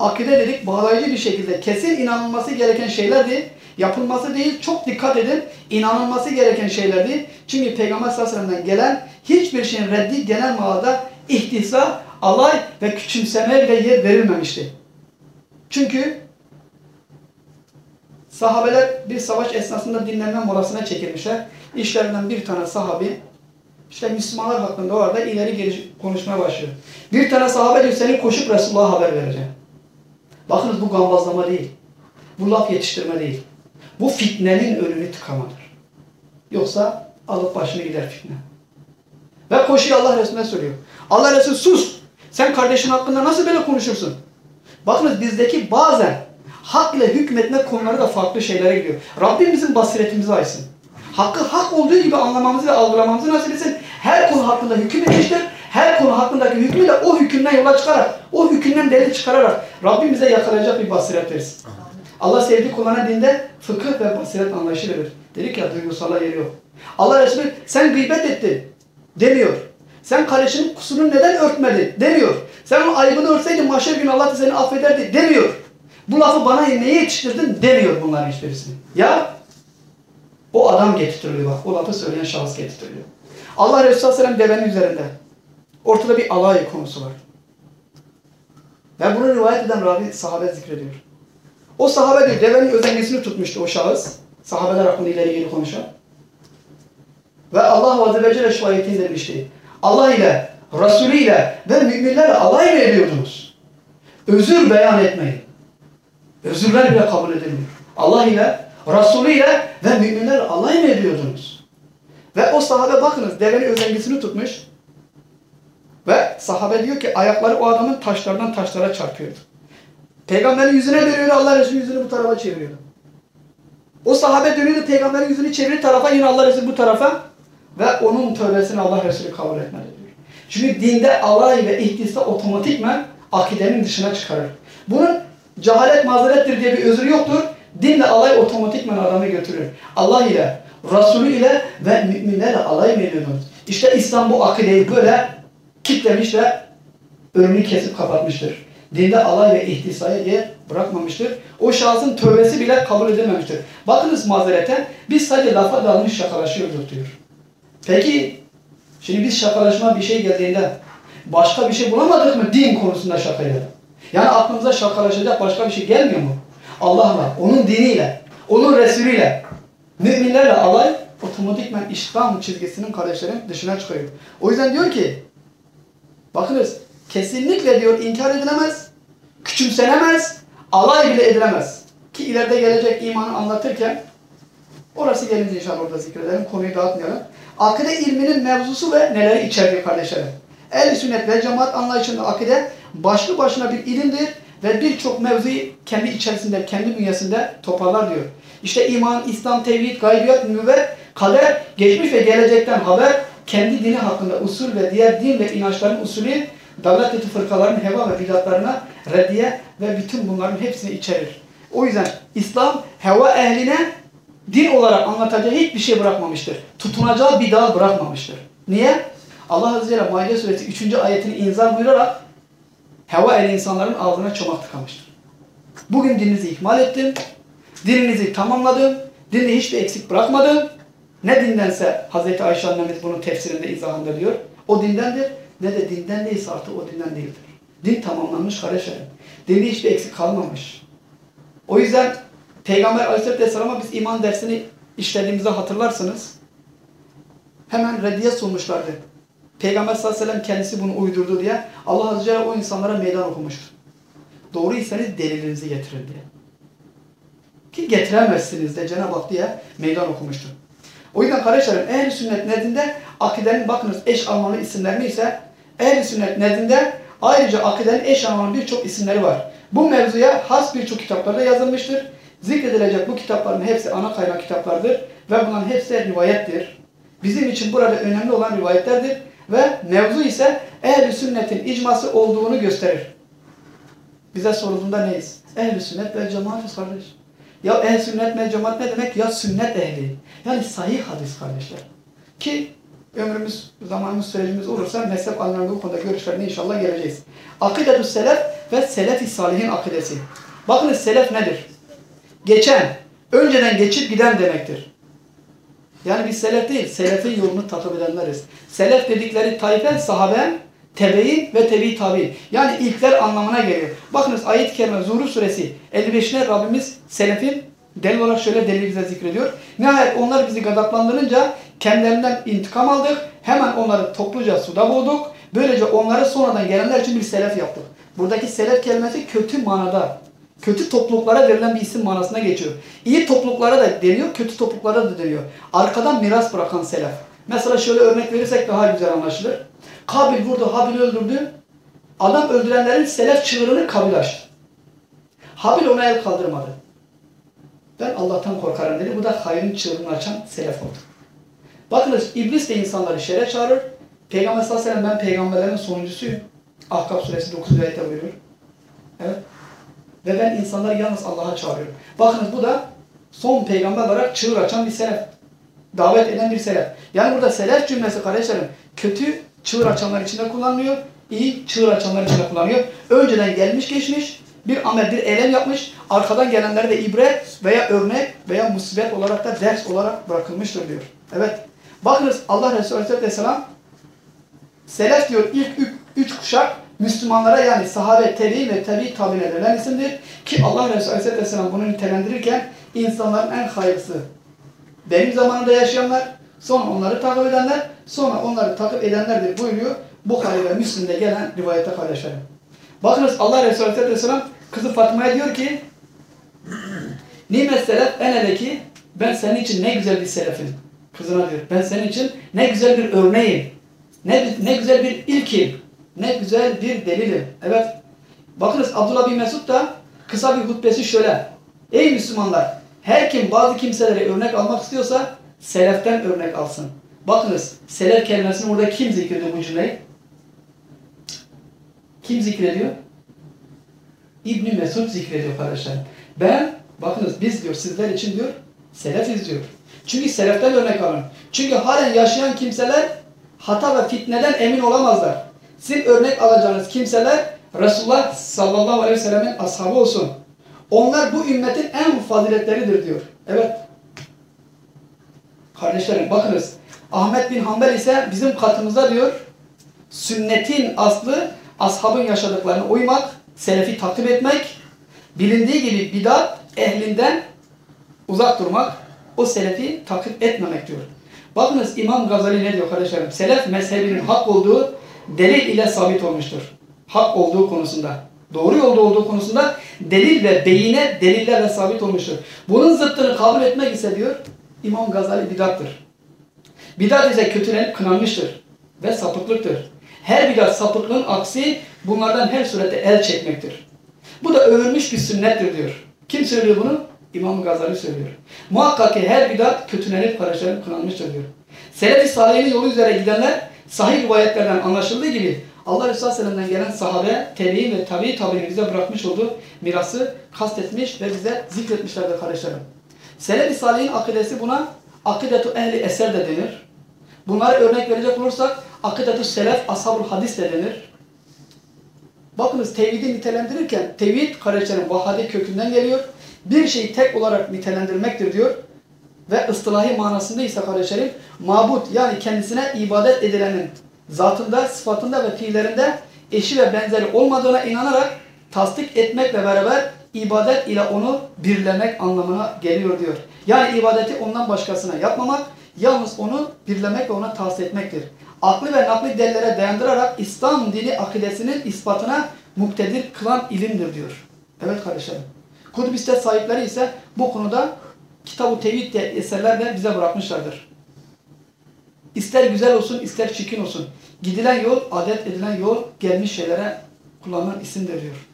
Akide dedik bağlayıcı bir şekilde kesin inanılması gereken şeylerdi. Yapılması değil, çok dikkat edin, inanılması gereken şeylerdi. Çünkü Peygamber sallallahu aleyhi ve gelen hiçbir şeyin reddi genel manada ihtisa, alay ve küçümseme bile yer verilmemişti. Çünkü sahabeler bir savaş esnasında dinlenme molasına çekilmişler. İşlerinden bir tane sahabi işte Müslümanlar hakkında o arada ileri geri konuşmaya başlıyor. Bir tane sahabe diyor seni koşup Resulullah'a haber vereceğim. Bakınız bu gambazlama değil. Bu laf yetiştirme değil. Bu fitnenin önünü tıkamadır. Yoksa alıp başını gider fitne. Ve koşuyor Allah Resulüne söylüyor. Allah Resulü sus! Sen kardeşin hakkında nasıl böyle konuşursun? Bakınız bizdeki bazen hak ile hükmetme konuları da farklı şeylere gidiyor. Rabbim bizim basiretimizi açsın. Hakkı hak olduğu gibi anlamamızı ve algılamamızı nasip etsin. Her konu hakkında hüküm etmiştir. Her konu hakkındaki hükmü de o hükümden yola çıkarak, o hükümden delil çıkararak Rabbim bize yakalayacak bir basiret versin. Allah sevdiği kullarına dinde fıkıh ve basiret anlayışı verir. Dedik ya duygusala yeri yok. Allah Resulü sen gıybet ettin demiyor. Sen kardeşinin kusurunu neden örtmedin demiyor. Sen onun ayıbını örtseydin mahşer günü Allah da seni affederdi demiyor. Bu lafı bana neye yetiştirdin demiyor bunların hiçbirisini. Ya o adam getirtiliyor bak. O lafı söyleyen şahıs getirtiliyor. Allah Resulü sallallahu aleyhi ve sellem devenin üzerinde. Ortada bir alay konusu var. Ve bunu rivayet eden ravi sahabe zikrediyor. O sahabe diyor, devenin özengesini tutmuştu o şahıs. Sahabeler hakkında ileri geri konuşan. Ve Allah Azze ve Celle şu ayeti indirmişti. Allah ile, Resulü ile ve müminlerle alay mı ediyordunuz? Özür beyan etmeyin. Özürler bile kabul edilmiyor. Allah ile, Resulü ile ve müminlerle alay mı ediyordunuz? Ve o sahabe bakınız devenin özengisini tutmuş. Ve sahabe diyor ki ayakları o adamın taşlardan taşlara çarpıyordu. Peygamberin yüzüne dönüyordu, Allah Resulü yüzünü bu tarafa çeviriyordu. O sahabe dönüyordu, peygamberin yüzünü çevirir tarafa, yine Allah Resulü bu tarafa. Ve onun tövbesini Allah Resulü kabul etmedi diyor. Çünkü dinde alay ve ihtisa otomatikmen akidenin dışına çıkarır. Bunun cehalet mazerettir diye bir özür yoktur. Dinle alay otomatikmen adamı götürür. Allah ile, Resulü ile ve müminlerle alay mı ediyordunuz? İşte İslam bu akideyi böyle kitlemiş ve önünü kesip kapatmıştır. Dinde alay ve ihtisaya yer bırakmamıştır. O şahsın tövbesi bile kabul edilmemiştir. Bakınız mazereten biz sadece lafa dalmış şakalaşıyorduk diyor. Peki şimdi biz şakalaşma bir şey geldiğinde başka bir şey bulamadık mı din konusunda şakayla? Yani aklımıza şakalaşacak başka bir şey gelmiyor mu? Allah'la, onun diniyle, onun Resulüyle, müminlerle alay otomatikman İslam çizgisinin kardeşlerin dışına çıkıyor. O yüzden diyor ki bakınız kesinlikle diyor inkar edilemez, küçümsenemez, alay bile edilemez. Ki ileride gelecek imanı anlatırken orası gelince inşallah orada zikredelim. Konuyu dağıtmayalım. Akide ilminin mevzusu ve neleri içeriyor kardeşlerim. El sünnet ve cemaat anlayışında akide başlı başına bir ilimdir ve birçok mevzuyu kendi içerisinde, kendi bünyesinde toparlar diyor. İşte iman, İslam, tevhid, gaybiyat, nübüvvet, kader, geçmiş ve gelecekten haber, kendi dini hakkında usul ve diğer din ve inançların usulü, davlat dışı fırkaların heva ve bidatlarına reddiye ve bütün bunların hepsini içerir. O yüzden İslam heva ehline din olarak anlatacağı hiçbir şey bırakmamıştır. Tutunacağı bir dal bırakmamıştır. Niye? Allah Azze ve Celle Maide Suresi 3. ayetini inzar buyurarak heva ehli insanların ağzına çomak tıkamıştır. Bugün dininizi ihmal ettim. Dininizi tamamladım. Dinde hiçbir eksik bırakmadım. Ne dindense Hazreti Ayşe annemiz bunun tefsirinde izahında diyor. O dindendir. Ne de dinden değilse artık o dinden değildir. Din tamamlanmış kardeşlerim. Dinde hiçbir eksik kalmamış. O yüzden Peygamber Aleyhisselatü Vesselam'a biz iman dersini işlediğimizde hatırlarsınız. Hemen reddiye sunmuşlardı. Peygamber sallallahu aleyhi ve sellem kendisi bunu uydurdu diye Allah Azze ve Celle o insanlara meydan okumuştu. Doğruysanız delilinizi getirin diye. Ki getiremezsiniz de Cenab-ı Hak diye meydan okumuştu. O yüzden kardeşlerim ehl sünnet nedinde akidenin bakınız eş anlamlı isimleri ise ehl sünnet nedinde ayrıca akidenin eş anlamlı birçok isimleri var. Bu mevzuya has birçok kitaplarda yazılmıştır. Zikredilecek bu kitapların hepsi ana kaynak kitaplardır ve bunların hepsi rivayettir. Bizim için burada önemli olan rivayetlerdir ve mevzu ise ehl sünnetin icması olduğunu gösterir. Bize sorulduğunda neyiz? Ehl-i sünnet ve cemaatiz kardeş. Ya ehl sünnet ve cemaat ne demek? Ya sünnet ehli. Yani sahih hadis kardeşler. Ki ömrümüz, zamanımız, sürecimiz olursa mezhep alimlerinde bu konuda görüşlerine inşallah geleceğiz. Akidetü selef ve selef-i salihin akidesi. Bakınız selef nedir? Geçen, önceden geçip giden demektir. Yani biz selef değil, selefin yolunu takip edenleriz. Selef dedikleri tayfe, sahabe, tebein ve tebi tabi. Yani ilkler anlamına geliyor. Bakınız ayet-i kerime Zuhruf suresi 55'ine Rabbimiz selefin delil olarak şöyle delil bize zikrediyor. Nihayet onlar bizi gadaplandırınca kendilerinden intikam aldık. Hemen onları topluca suda boğduk. Böylece onları sonradan gelenler için bir selef yaptık. Buradaki selef kelimesi kötü manada. Kötü topluluklara verilen bir isim manasına geçiyor. İyi topluluklara da deniyor, kötü topluluklara da deniyor. Arkadan miras bırakan selef. Mesela şöyle örnek verirsek daha güzel anlaşılır. Kabil vurdu, Habil öldürdü. Adam öldürenlerin selef çığırını Kabil açtı. Habil ona el kaldırmadı. Ben Allah'tan korkarım dedi. Bu da hayrın çığırını açan selef oldu. Bakınız iblis de insanları şere çağırır. Peygamber sallallahu aleyhi ve sellem ben peygamberlerin sonuncusuyum. Ahkaf suresi 9. ayette buyuruyor. Evet. Ve ben insanları yalnız Allah'a çağırıyorum. Bakınız bu da son peygamber olarak çığır açan bir selef. Davet eden bir selef. Yani burada selef cümlesi kardeşlerim kötü çığır açanlar içinde kullanılıyor. iyi çığır açanlar içinde kullanıyor. Önceden gelmiş geçmiş bir amel, bir eylem yapmış. Arkadan gelenlere de ibret veya örnek veya musibet olarak da ders olarak bırakılmıştır diyor. Evet. Bakınız Allah Resulü Aleyhisselam selef diyor ilk üç, üç kuşak Müslümanlara yani sahabe, tebi ve tebi tabine isimdir. Ki Allah Resulü Aleyhisselam bunu nitelendirirken insanların en hayırlısı. Benim zamanımda yaşayanlar, sonra onları takip edenler, sonra onları takip edenlerdir buyuruyor. Bukhari ve Müslim'de gelen rivayete kardeşlerim. Bakınız Allah Resulü Aleyhisselam kızı Fatma'ya diyor ki Nimet selef en hele ki ben senin için ne güzel bir selefim. Kızına diyor. Ben senin için ne güzel bir örneğim. Ne, ne güzel bir ilkim. Ne güzel bir delilim. Evet. Bakınız Abdullah bin Mesud da kısa bir hutbesi şöyle. Ey Müslümanlar! Her kim bazı kimselere örnek almak istiyorsa seleften örnek alsın. Bakınız selef kelimesini burada kim zikrediyor bu cümleyi? Kim zikrediyor? İbni Mesud zikrediyor kardeşler. Ben, bakınız biz diyor sizler için diyor selefiz diyor. Çünkü seleften örnek alın. Çünkü halen yaşayan kimseler hata ve fitneden emin olamazlar. Sizin örnek alacağınız kimseler Resulullah sallallahu aleyhi ve sellemin ashabı olsun. Onlar bu ümmetin en faziletleridir diyor. Evet. Kardeşlerim bakınız. Ahmet bin Hanbel ise bizim katımızda diyor sünnetin aslı ashabın yaşadıklarına uymak, selefi takip etmek, bilindiği gibi bidat ehlinden uzak durmak, o selefi takip etmemek diyor. Bakınız İmam Gazali ne diyor kardeşlerim? Selef mezhebinin hak olduğu delil ile sabit olmuştur. Hak olduğu konusunda. Doğru yolda olduğu konusunda delil ve beyine delillerle sabit olmuştur. Bunun zıttını kabul etmek ise diyor İmam Gazali bidattır. Bidat ise kötülenip kınanmıştır ve sapıklıktır. Her bidat sapıklığın aksi bunlardan her surette el çekmektir. Bu da övülmüş bir sünnettir diyor. Kim söylüyor bunu? İmam Gazali söylüyor. Muhakkak ki her bidat kötülenip karışlanıp kınanmıştır diyor. Selefi Salih'in yolu üzere gidenler sahih rivayetlerden anlaşıldığı gibi Allah Resulü Aleyhisselam'dan gelen sahabe, tebi'in ve tabi tabi'nin bize bırakmış olduğu mirası kastetmiş ve bize zikretmişlerdir kardeşlerim. Selefi Salih'in akidesi buna akidetu ehli eser de denir. Bunlara örnek verecek olursak akidetu selef ashabul hadis de denir. Bakınız tevhidi nitelendirirken tevhid kardeşlerim vahade kökünden geliyor. Bir şeyi tek olarak nitelendirmektir diyor. Ve ıstılahi manasında ise kardeşlerim mabut yani kendisine ibadet edilenin zatında, sıfatında ve fiillerinde eşi ve benzeri olmadığına inanarak tasdik etmekle beraber ibadet ile onu birlemek anlamına geliyor diyor. Yani ibadeti ondan başkasına yapmamak, yalnız onu birlemek ve ona tavsiye etmektir. Aklı ve nakli delillere dayandırarak İslam dini akidesinin ispatına muktedir kılan ilimdir diyor. Evet kardeşlerim. Kudüs'te sahipleri ise bu konuda Kitab-ı Tevhid diye eserler de bize bırakmışlardır. İster güzel olsun, ister çirkin olsun. Gidilen yol, adet edilen yol gelmiş şeylere kullanılan isimdir diyor.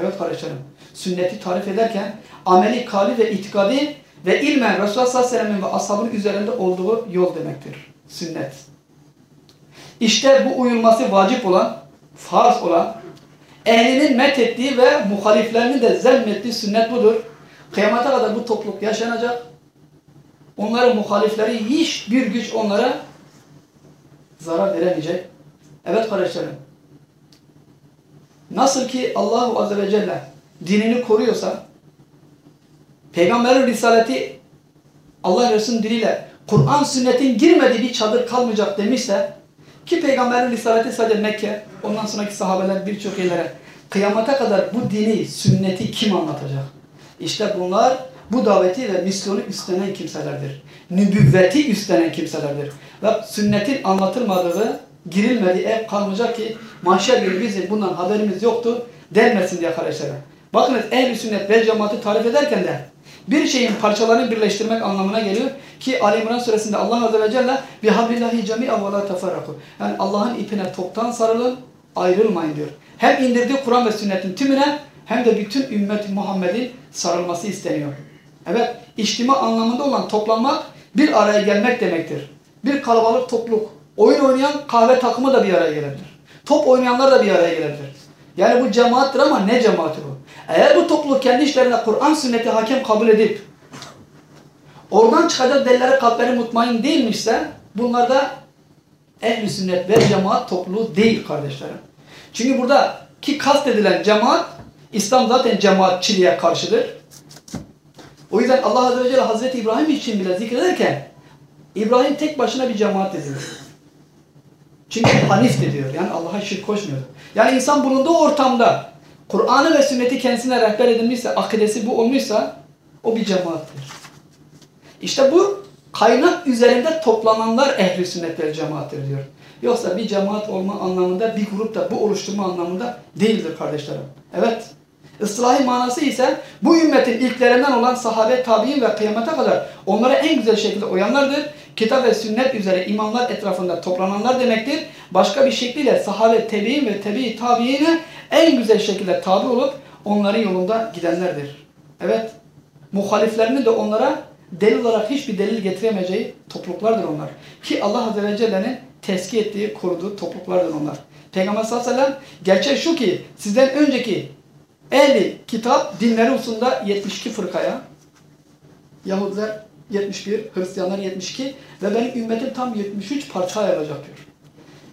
Evet kardeşlerim. Sünneti tarif ederken ameli, kali ve itikadi ve ilmen Resulullah sallallahu aleyhi ve sellem'in ve ashabının üzerinde olduğu yol demektir. Sünnet. İşte bu uyulması vacip olan, farz olan, ehlinin methettiği ve muhaliflerinin de zemmettiği sünnet budur. Kıyamata kadar bu topluluk yaşanacak. Onların muhalifleri hiçbir güç onlara zarar veremeyecek. Evet kardeşlerim. Nasıl ki Allahu Azze ve Celle dinini koruyorsa, Peygamberin risaleti Allah Resulü'nün diliyle Kur'an sünnetin girmediği bir çadır kalmayacak demişse ki Peygamberin risaleti sadece Mekke, ondan sonraki sahabeler birçok yerlere kıyamata kadar bu dini, sünneti kim anlatacak? İşte bunlar bu daveti ve misyonu üstlenen kimselerdir. Nübüvveti üstlenen kimselerdir. Ve sünnetin anlatılmadığı, girilmediği ev kalmayacak ki mahşer günü bizim bundan haberimiz yoktu denmesin diye kardeşlerim. Bakınız ehl sünnet ve cemaati tarif ederken de bir şeyin parçalarını birleştirmek anlamına geliyor ki Ali İmran suresinde Allah Azze ve Celle bihablillahi cemi'a ve la teferraku. Yani Allah'ın ipine toptan sarılın, ayrılmayın diyor. Hem indirdiği Kur'an ve sünnetin tümüne hem de bütün ümmet Muhammed'in sarılması isteniyor. Evet, içtima anlamında olan toplanmak bir araya gelmek demektir. Bir kalabalık topluluk. Oyun oynayan kahve takımı da bir araya gelebilir. Top oynayanlar da bir araya gelebilir. Yani bu cemaattir ama ne cemaati bu? Eğer bu topluluk kendi işlerine Kur'an sünneti hakem kabul edip oradan çıkacak delillere kalpleri mutmain değilmişse bunlar da ehl sünnet ve cemaat topluluğu değil kardeşlerim. Çünkü burada ki kast edilen cemaat İslam zaten cemaatçiliğe karşıdır. O yüzden Allah Azze ve Celle Hazreti İbrahim için bile zikrederken İbrahim tek başına bir cemaat ediyor. Çünkü Hanif diyor. Yani Allah'a şirk koşmuyor. Yani insan bulunduğu ortamda Kur'an'ı ve sünneti kendisine rehber edilmişse, akidesi bu olmuşsa o bir cemaattir. İşte bu kaynak üzerinde toplananlar ehli sünnet ve cemaattir diyor. Yoksa bir cemaat olma anlamında, bir grup da bu oluşturma anlamında değildir kardeşlerim. Evet. Islahi manası ise bu ümmetin ilklerinden olan sahabe, tabi'in ve kıyamete kadar onlara en güzel şekilde uyanlardır. Kitap ve sünnet üzere imamlar etrafında toplananlar demektir. Başka bir şekliyle sahabe, tebi'in ve tebi tabi'ine en güzel şekilde tabi olup onların yolunda gidenlerdir. Evet. Muhaliflerinin de onlara delil olarak hiçbir delil getiremeyeceği topluluklardır onlar. Ki Allah Azze ve Celle'nin teski ettiği, koruduğu topluluklardır onlar. Peygamber sallallahu aleyhi ve sellem gerçek şu ki sizden önceki ehli kitap dinleri hususunda 72 fırkaya Yahudiler 71, Hristiyanlar 72 ve benim ümmetim tam 73 parça ayrılacak diyor.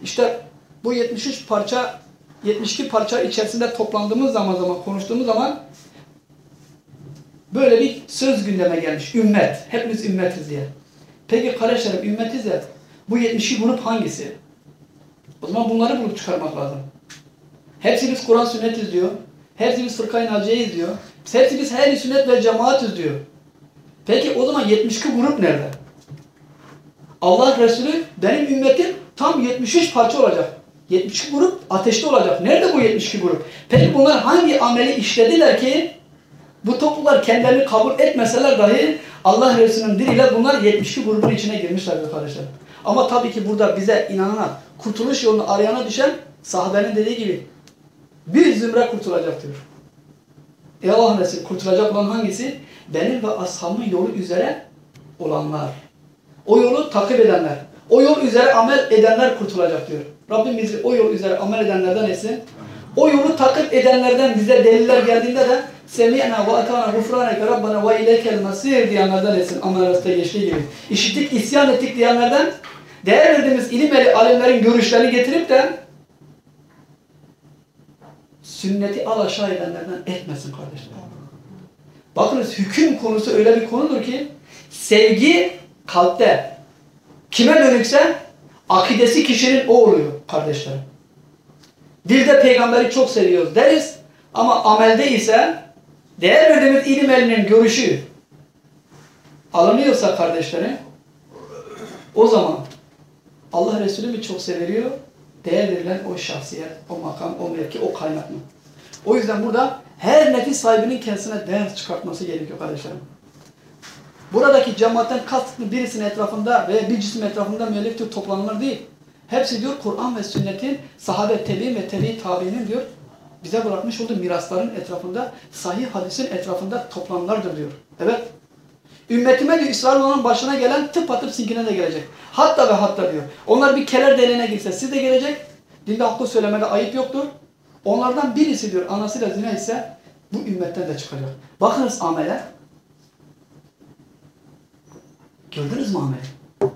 İşte bu 73 parça 72 parça içerisinde toplandığımız zaman zaman konuştuğumuz zaman böyle bir söz gündeme gelmiş. Ümmet. Hepimiz ümmetiz diye. Peki kardeşlerim ümmetiz ya bu 72 grup hangisi? O zaman bunları bulup çıkarmak lazım. Hepsi biz Kur'an sünnetiz diyor. Hepsi biz fırkayı naciyeyiz diyor. Hepsi biz her sünnet ve cemaatiz diyor. Peki o zaman 72 grup nerede? Allah Resulü benim ümmetim tam 73 parça olacak. 72 grup ateşte olacak. Nerede bu 72 grup? Peki bunlar hangi ameli işlediler ki bu topluluklar kendilerini kabul etmeseler dahi Allah Resulü'nün diliyle bunlar 72 grubun içine girmişlerdir kardeşler. Ama tabii ki burada bize inanana, kurtuluş yolunu arayana düşen sahabenin dediği gibi bir zümre kurtulacak diyor. Ey Allah Resulü kurtulacak olan hangisi? Benim ve ashabımın yolu üzere olanlar. O yolu takip edenler. O yol üzere amel edenler kurtulacak diyor. Rabbim bizi o yol üzere amel edenlerden etsin. O yolu takip edenlerden bize deliller geldiğinde de Semi'na ve atana gufraneke rabbana ve ileykel masir diyenlerden etsin. Amel arasında geçtiği gibi. İşittik, isyan ettik diyenlerden değer verdiğimiz ilim eli alimlerin görüşlerini getirip de sünneti al aşağı edenlerden etmesin kardeşler. Bakınız hüküm konusu öyle bir konudur ki sevgi kalpte. Kime dönükse akidesi kişinin o oluyor kardeşler. Dilde peygamberi çok seviyoruz deriz ama amelde ise değer verdiğimiz ilim elinin görüşü alınıyorsa kardeşlerim o zaman Allah Resulü mü çok seviliyor? Değer verilen o şahsiyet, o makam, o mevki, o kaynak mı? O yüzden burada her nefis sahibinin kendisine değer çıkartması gerekiyor kardeşlerim. Buradaki cemaatten kastı birisinin etrafında veya bir cisim etrafında müellif diyor toplananlar değil. Hepsi diyor Kur'an ve sünnetin, sahabe tebi ve tebi tabiinin diyor bize bırakmış olduğu mirasların etrafında, sahih hadisin etrafında toplananlardır diyor. Evet. Ümmetime diyor İsrailoğlu'nun başına gelen tıp atıp sinkine de gelecek. Hatta ve hatta diyor. Onlar bir keler deliğine girse siz de gelecek. Dinde haklı söylemede ayıp yoktur. Onlardan birisi diyor anasıyla zina ise bu ümmetten de çıkacak. Bakınız amele. Gördünüz mü ameli?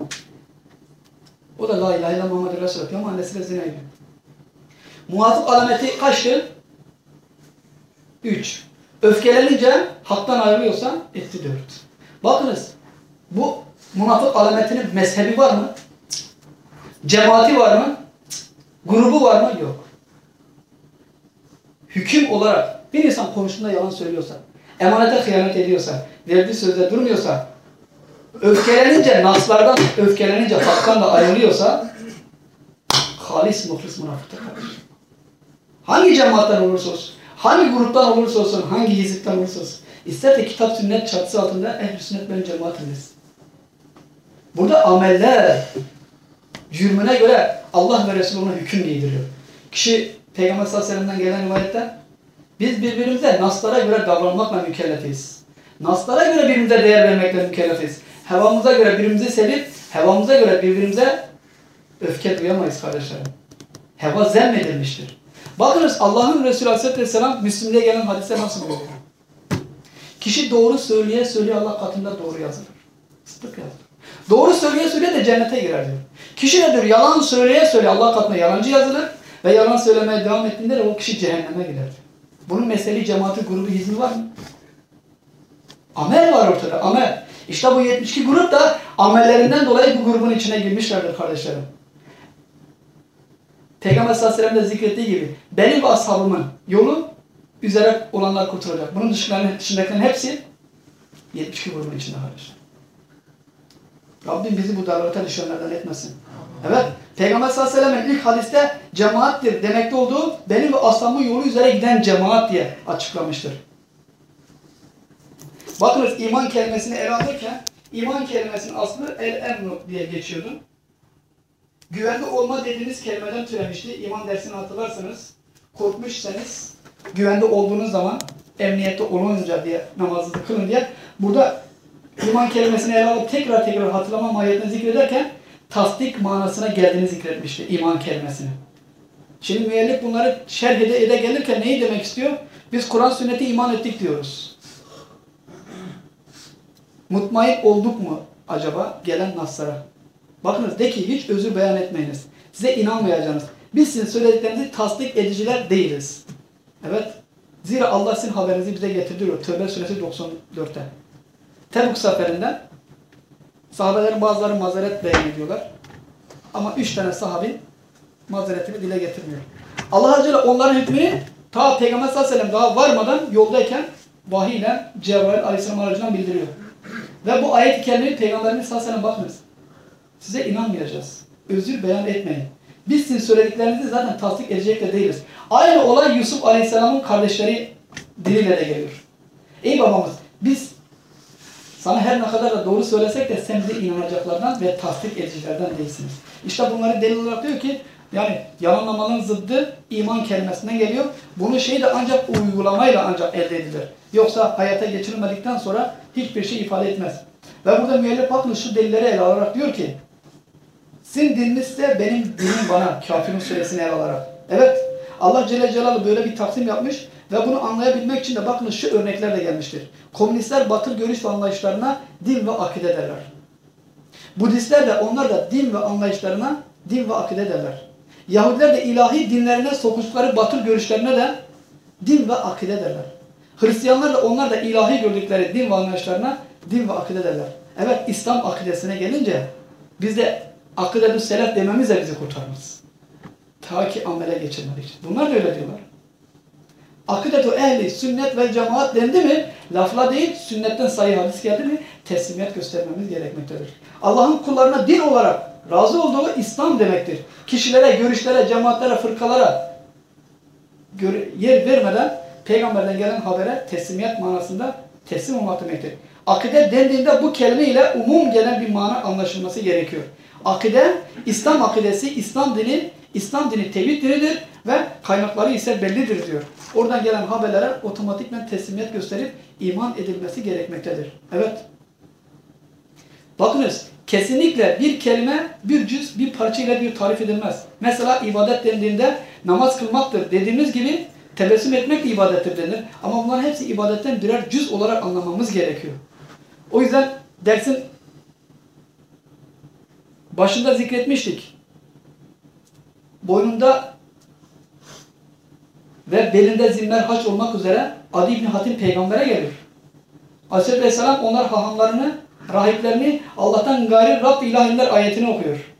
O da la ilahe illallah Muhammed Resulullah diyor ama annesiyle zina ediyor. Muvafık alameti kaçtı? Üç. Öfkelenince haktan ayrılıyorsa etti dört. Bakınız bu münafık alametinin mezhebi var mı? Cemaati var mı? Grubu var mı? Yok. Hüküm olarak bir insan konuştuğunda yalan söylüyorsa, emanete hıyanet ediyorsa, verdiği sözde durmuyorsa, öfkelenince, naslardan öfkelenince haktan da ayrılıyorsa halis muhlis münafıktır kardeşim. Hangi cemaatten olursa olsun, hangi gruptan olursa olsun, hangi hizipten olursa olsun, ister de kitap sünnet çatısı altında ehl-i sünnet benim cemaatimdir. Burada ameller cürmüne göre Allah ve Resulü ona hüküm giydiriyor. Kişi Peygamber sallallahu aleyhi ve sellem'den gelen rivayette biz birbirimize naslara göre davranmakla mükellefiz. Naslara göre birbirimize değer vermekle mükellefiz. Hevamıza göre birbirimizi sevip, hevamıza göre birbirimize öfke duyamayız kardeşlerim. Heva zemmedilmiştir. Bakınız Allah'ın Resulü Aleyhisselatü Vesselam Müslüm'de gelen hadise nasıl buyuruyor? Kişi doğru söyleye söyleye Allah katında doğru yazılır. Sıddık yazılır. Doğru söyleye söyleye de cennete girer diyor. Kişi nedir? Yalan söyleye söyleye Allah katında yalancı yazılır ve yalan söylemeye devam ettiğinde de o kişi cehenneme gider. Bunun meseleyi cemaati grubu hizmi var mı? Amel var ortada, amel. İşte bu 72 grup da amellerinden dolayı bu grubun içine girmişlerdir kardeşlerim. Peygamber sallallahu aleyhi ve sellem de zikrettiği gibi benim ve ashabımın yolu üzere olanlar kurtulacak. Bunun dışındakilerin hepsi 72 grubun içinde kardeşler. Rabbim bizi bu dalalete düşenlerden etmesin. Evet, Peygamber sallallahu aleyhi ve sellem'in ilk hadiste cemaattir demekte olduğu benim ve ashabımın yolu üzere giden cemaat diye açıklamıştır. Bakınız iman kelimesini ele alırken iman kelimesinin aslı el emnu diye geçiyordu. Güvende olma dediğiniz kelimeden türemişti. İman dersini hatırlarsanız korkmuşsanız güvende olduğunuz zaman emniyette olunca diye namazınızı kılın diye burada iman kelimesini ele alıp tekrar tekrar hatırlama mahiyetini zikrederken tasdik manasına geldiğini zikretmişti iman kelimesini. Şimdi müellif bunları şerh ede, ede gelirken neyi demek istiyor? Biz Kur'an sünneti iman ettik diyoruz. Mutmain olduk mu acaba gelen naslara? Bakınız de ki hiç özür beyan etmeyiniz. Size inanmayacağınız. Biz sizin söylediklerinizi tasdik ediciler değiliz. Evet. Zira Allah sizin haberinizi bize getiriyor. Tövbe suresi 94'te. Tebuk seferinden sahabelerin bazıları mazeret beyan ediyorlar. Ama üç tane sahabi mazeretini dile getirmiyor. Allah Azze onların hükmünü ta Peygamber sallallahu aleyhi ve sellem daha varmadan yoldayken vahiy ile Cebrail aleyhisselam aracından bildiriyor. Ve bu ayet-i kerimeyi Peygamberimiz sallallahu aleyhi ve sellem bakınız. Size inanmayacağız. Özür beyan etmeyin. Biz sizin söylediklerinizi zaten tasdik edecek de değiliz. Aynı olay Yusuf Aleyhisselam'ın kardeşleri diliyle de geliyor. Ey babamız biz sana her ne kadar da doğru söylesek de sen bize inanacaklardan ve tasdik edicilerden değilsiniz. İşte bunları delil olarak diyor ki yani yalanlamanın zıddı iman kelimesinden geliyor. Bunu şey de ancak uygulamayla ancak elde edilir. Yoksa hayata geçirilmedikten sonra hiçbir şey ifade etmez. Ve burada müellif bakın şu delilleri ele alarak diyor ki sizin dininiz ise benim dinim bana kafirin suresini ele alarak. Evet Allah Celle Celaluhu böyle bir taksim yapmış ve bunu anlayabilmek için de bakın şu örnekler de gelmiştir. Komünistler batıl görüş ve anlayışlarına din ve akide derler. Budistler de onlar da din ve anlayışlarına din ve akide derler. Yahudiler de ilahi dinlerine sokuştukları batıl görüşlerine de din ve akide derler. Hristiyanlar da onlar da ilahi gördükleri din ve anlayışlarına din ve akide derler. Evet İslam akidesine gelince biz de akidedü selef dememiz de bizi kurtarmaz. Ta ki amele geçirmedik. Bunlar da öyle diyorlar. Akidetu ehli sünnet ve cemaat dendi mi lafla değil sünnetten sayı hadis geldi mi teslimiyet göstermemiz gerekmektedir. Allah'ın kullarına din olarak razı olduğu İslam demektir. Kişilere, görüşlere, cemaatlere, fırkalara yer vermeden peygamberden gelen habere teslimiyet manasında teslim olmak demektir. Akide dendiğinde bu kelime ile umum gelen bir mana anlaşılması gerekiyor. Akide, İslam akidesi, İslam dini, İslam dini tevhid dinidir ve kaynakları ise bellidir diyor. Oradan gelen haberlere otomatikmen teslimiyet gösterip iman edilmesi gerekmektedir. Evet. Bakınız, kesinlikle bir kelime, bir cüz, bir parça ile bir tarif edilmez. Mesela ibadet dendiğinde namaz kılmaktır dediğimiz gibi tebessüm etmek de ibadettir denir. Ama bunların hepsi ibadetten birer cüz olarak anlamamız gerekiyor. O yüzden dersin Başında zikretmiştik. Boynunda ve belinde zimmer haç olmak üzere Adi İbni Hatim peygambere gelir. Aleyhisselatü Vesselam onlar hahamlarını, rahiplerini Allah'tan gayri Rabb ilahinler ayetini okuyor.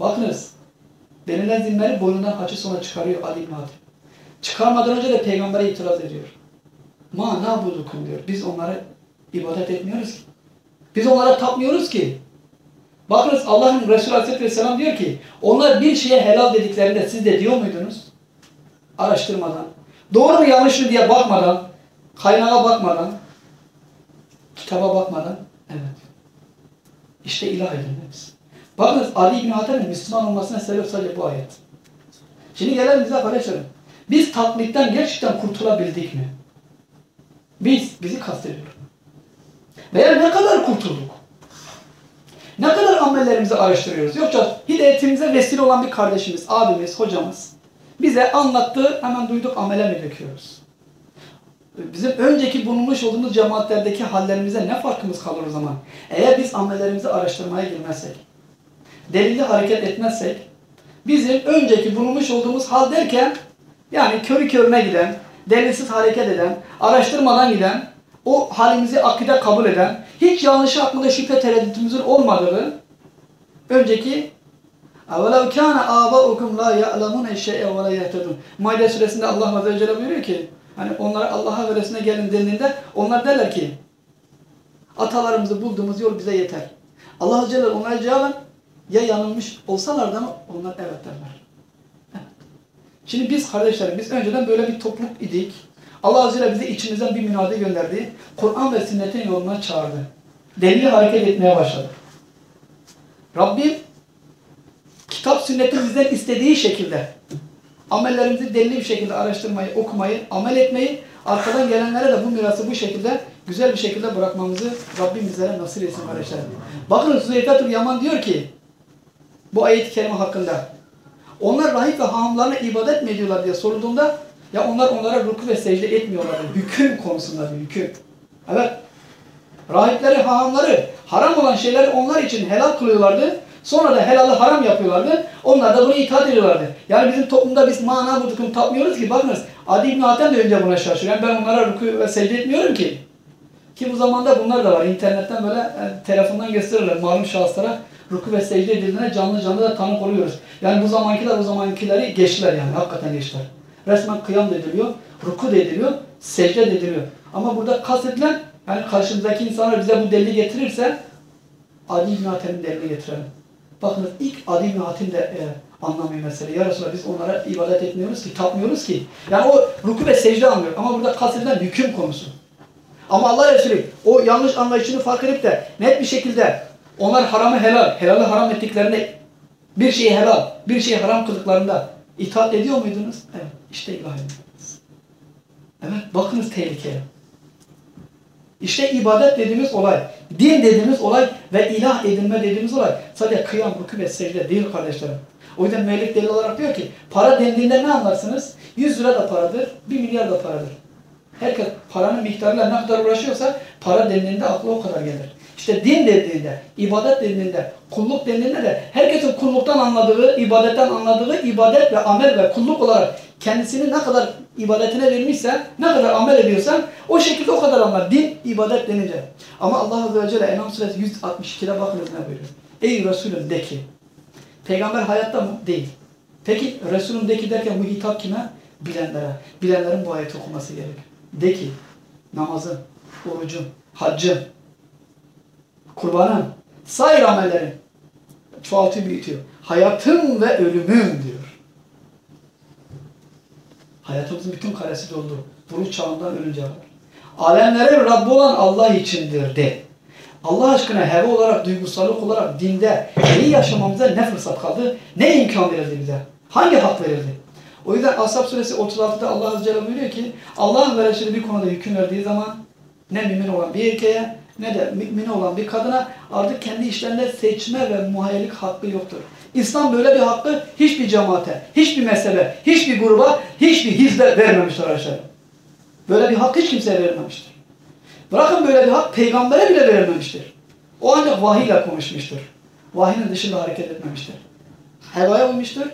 Bakınız. Belinden zimmeri boynundan haçı sonra çıkarıyor Ali İbni Hatim. Çıkarmadan önce de peygambere itiraz ediyor. Ma nabudukum diyor. Biz onlara ibadet etmiyoruz ki. Biz onlara tapmıyoruz ki. Bakınız Allah'ın Resulü Aleyhisselatü Vesselam diyor ki onlar bir şeye helal dediklerinde siz de diyor muydunuz? Araştırmadan. Doğru mu yanlış mı diye bakmadan, kaynağa bakmadan, kitaba bakmadan. Evet. İşte ilah edilmemiz. Bakınız Ali İbni Hatem'in Müslüman olmasına sebep sadece bu ayet. Şimdi gelelim bize kardeşlerim. Biz taklitten gerçekten kurtulabildik mi? Biz, bizi kastediyor. Veya ne kadar kurtulduk? Ne kadar amellerimizi araştırıyoruz? Yoksa hidayetimize vesile olan bir kardeşimiz, abimiz, hocamız bize anlattığı hemen duyduk amele mi döküyoruz? Bizim önceki bulunmuş olduğumuz cemaatlerdeki hallerimize ne farkımız kalır o zaman? Eğer biz amellerimizi araştırmaya girmezsek, delilli hareket etmezsek, bizim önceki bulunmuş olduğumuz hal derken, yani körü körüne giden, delilsiz hareket eden, araştırmadan giden, o halimizi akide kabul eden, hiç yanlışı hakkında şüphe tereddütümüzün olmadığı, önceki اَوَلَوْ كَانَ آبَاؤُكُمْ لَا يَعْلَمُونَ الشَّيْءَ وَلَا يَهْتَدُونَ Maide suresinde Allah Azze ve Celle buyuruyor ki, hani onlara Allah'a ve Resulüne gelin denildiğinde onlar derler ki, atalarımızı bulduğumuz yol bize yeter. Allah Azze ve Celle onlara cevaben, ya yanılmış olsalar da mı? Onlar evet derler. Evet. Şimdi biz kardeşlerim, biz önceden böyle bir topluluk idik. Allah Azze ve bizi içimizden bir münadi gönderdi. Kur'an ve sünnetin yoluna çağırdı. Delili hareket etmeye başladı. Rabbim kitap sünnetin bizden istediği şekilde amellerimizi delili bir şekilde araştırmayı, okumayı, amel etmeyi, arkadan gelenlere de bu mirası bu şekilde güzel bir şekilde bırakmamızı Rabbim bizlere nasip etsin kardeşlerim. Bakın Züheyfetül Yaman diyor ki bu ayet-i kerime hakkında onlar rahip ve hahamlarına ibadet mi ediyorlar diye sorulduğunda ya onlar onlara ruku ve secde etmiyorlar. Hüküm konusunda bir hüküm. Evet. Rahipleri, hahamları haram olan şeyleri onlar için helal kılıyorlardı. Sonra da helalı haram yapıyorlardı. Onlar da bunu itaat ediyorlardı. Yani bizim toplumda biz mana buldukunu tapmıyoruz ki. Bakınız Adi İbni Hatem de önce buna şaşırıyor. Yani ben onlara ruku ve secde etmiyorum ki. Ki bu zamanda bunlar da var. İnternetten böyle yani telefondan gösterirler malum şahıslara ruku ve secde edildiğine canlı canlı da tanık oluyoruz. Yani bu zamankiler o zamankileri geçtiler yani. Hakikaten geçtiler. Resmen kıyam da ediliyor, ruku da ediliyor, secde de ediliyor. Ama burada kastedilen yani karşımızdaki insanlar bize bu delili getirirse Adi İbni Hatem'in delili getirelim. Bakınız ilk Adi İbni Hatim de e, anlamıyor meseleyi. Ya Resulallah biz onlara ibadet etmiyoruz ki, tapmıyoruz ki. Yani o ruku ve secde anlıyor. Ama burada kastedilen hüküm konusu. Ama Allah Resulü o yanlış anlayışını fark edip de net bir şekilde onlar haramı helal, helalı haram ettiklerinde bir şeyi helal, bir şeyi haram kıldıklarında itaat ediyor muydunuz? Evet. İşte ediniz. Evet. Bakınız tehlikeye. İşte ibadet dediğimiz olay, din dediğimiz olay ve ilah edinme dediğimiz olay sadece kıyam, rükû ve secde değil kardeşlerim. O yüzden müellif delil olarak diyor ki para dendiğinde ne anlarsınız? 100 lira da paradır, 1 milyar da paradır. Herkes paranın miktarıyla ne kadar uğraşıyorsa para dendiğinde aklı o kadar gelir. İşte din dediğinde, ibadet dediğinde, kulluk dediğinde de herkesin kulluktan anladığı, ibadetten anladığı ibadet ve amel ve kulluk olarak kendisini ne kadar ibadetine vermişse, ne kadar amel ediyorsan o şekilde o kadar anlar. Din, ibadet denince. Ama Allah Azze ve Celle Enam Suresi 162'de bakınız ne buyuruyor. Ey Resulüm de ki, peygamber hayatta mı? Değil. Peki Resulüm de ki derken bu hitap kime? Bilenlere. Bilenlerin bu ayeti okuması gerek. De ki, namazın, orucun, haccın, kurbanın, sair amellerin çoğaltıyor, büyütüyor. Hayatım ve ölümüm diyor. Hayatımızın bütün karesi doldu. Buruç çağından ölünce kadar. Alemlerin Rabbi olan Allah içindir de. Allah aşkına heve olarak, duygusallık olarak dinde neyi yaşamamıza ne fırsat kaldı, ne imkan verildi bize? Hangi hak verildi? O yüzden Ashab suresi 36'da Allah Azze Celle buyuruyor ki Allah ve bir konuda hüküm verdiği zaman ne mümin olan bir erkeğe ne de mümin olan bir kadına artık kendi işlerinde seçme ve muhayyerlik hakkı yoktur. İslam böyle bir hakkı hiçbir cemaate, hiçbir mezhebe, hiçbir gruba, hiçbir hizbe vermemiştir arkadaşlar. Böyle bir hak hiç kimseye verilmemiştir. Bırakın böyle bir hak peygambere bile verilmemiştir. O ancak vahiy ile konuşmuştur. vahyin dışında hareket etmemiştir. Hevaya uymuştur.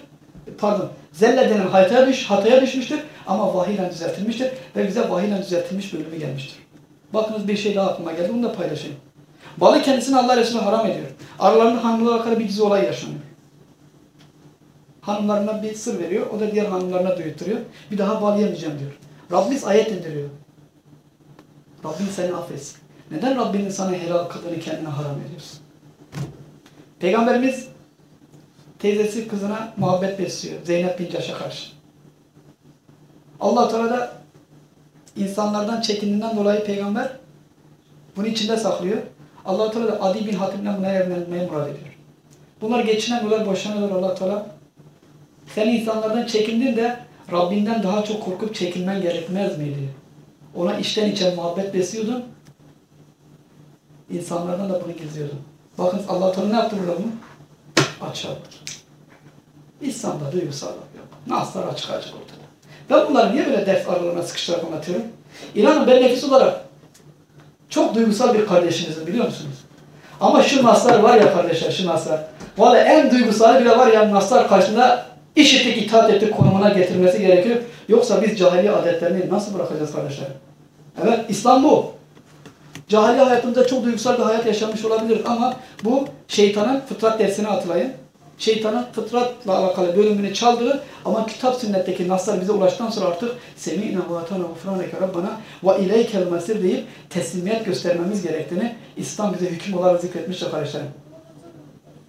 Pardon. Zelle denen hataya, düş, hataya düşmüştür ama vahiyle düzeltilmiştir ve bize vahiyle düzeltilmiş bölümü gelmiştir. Bakınız bir şey daha aklıma geldi. Onu da paylaşayım. Balı kendisini Allah Resulü haram ediyor. Aralarında hanımlarla alakalı bir dizi olay yaşanıyor. Hanımlarına bir sır veriyor. O da diğer hanımlarına duyutturuyor. Bir daha bal yemeyeceğim diyor. Rabbimiz ayet indiriyor. Rabbim seni affetsin. Neden Rabbinin sana helal kıldığını kendine haram ediyorsun? Peygamberimiz teyzesi kızına muhabbet besliyor. Zeynep bin Caş'a karşı. allah Teala da insanlardan çekindiğinden dolayı peygamber bunu içinde saklıyor. allah Teala da Adi bin Hatim'le buna evlenmeyi murad ediyor. Bunlar geçinemiyorlar, boşanıyorlar allah Teala. Sen insanlardan çekindin de Rabbinden daha çok korkup çekinmen gerekmez miydi? Ona içten içe muhabbet besliyordun. İnsanlardan da bunu gizliyordun. Bakın allah Teala ne yaptı burada bunu? Açığa İslam'da duygusallık yok. Naslar açık açık ortada. Ben bunları niye böyle ders aralarına sıkıştırarak anlatıyorum? İnanın ben nefis olarak çok duygusal bir kardeşinizim biliyor musunuz? Ama şu naslar var ya kardeşler şu naslar. Valla en duygusalı bile var ya naslar karşısında işittik itaat ettik konumuna getirmesi gerekiyor. Yoksa biz cahiliye adetlerini nasıl bırakacağız kardeşler? Evet İslam bu. Cahiliye hayatında çok duygusal bir hayat yaşamış olabilir ama bu şeytanın fıtrat dersine atılayın. Şeytanın fıtratla alakalı bölümünü çaldığı ama kitap sünnetteki naslar bize ulaştıktan sonra artık semî'ne ve atâne gufrâneke rabbana ve ileykel mesir deyip teslimiyet göstermemiz gerektiğini İslam bize hüküm olarak zikretmiştir kardeşlerim.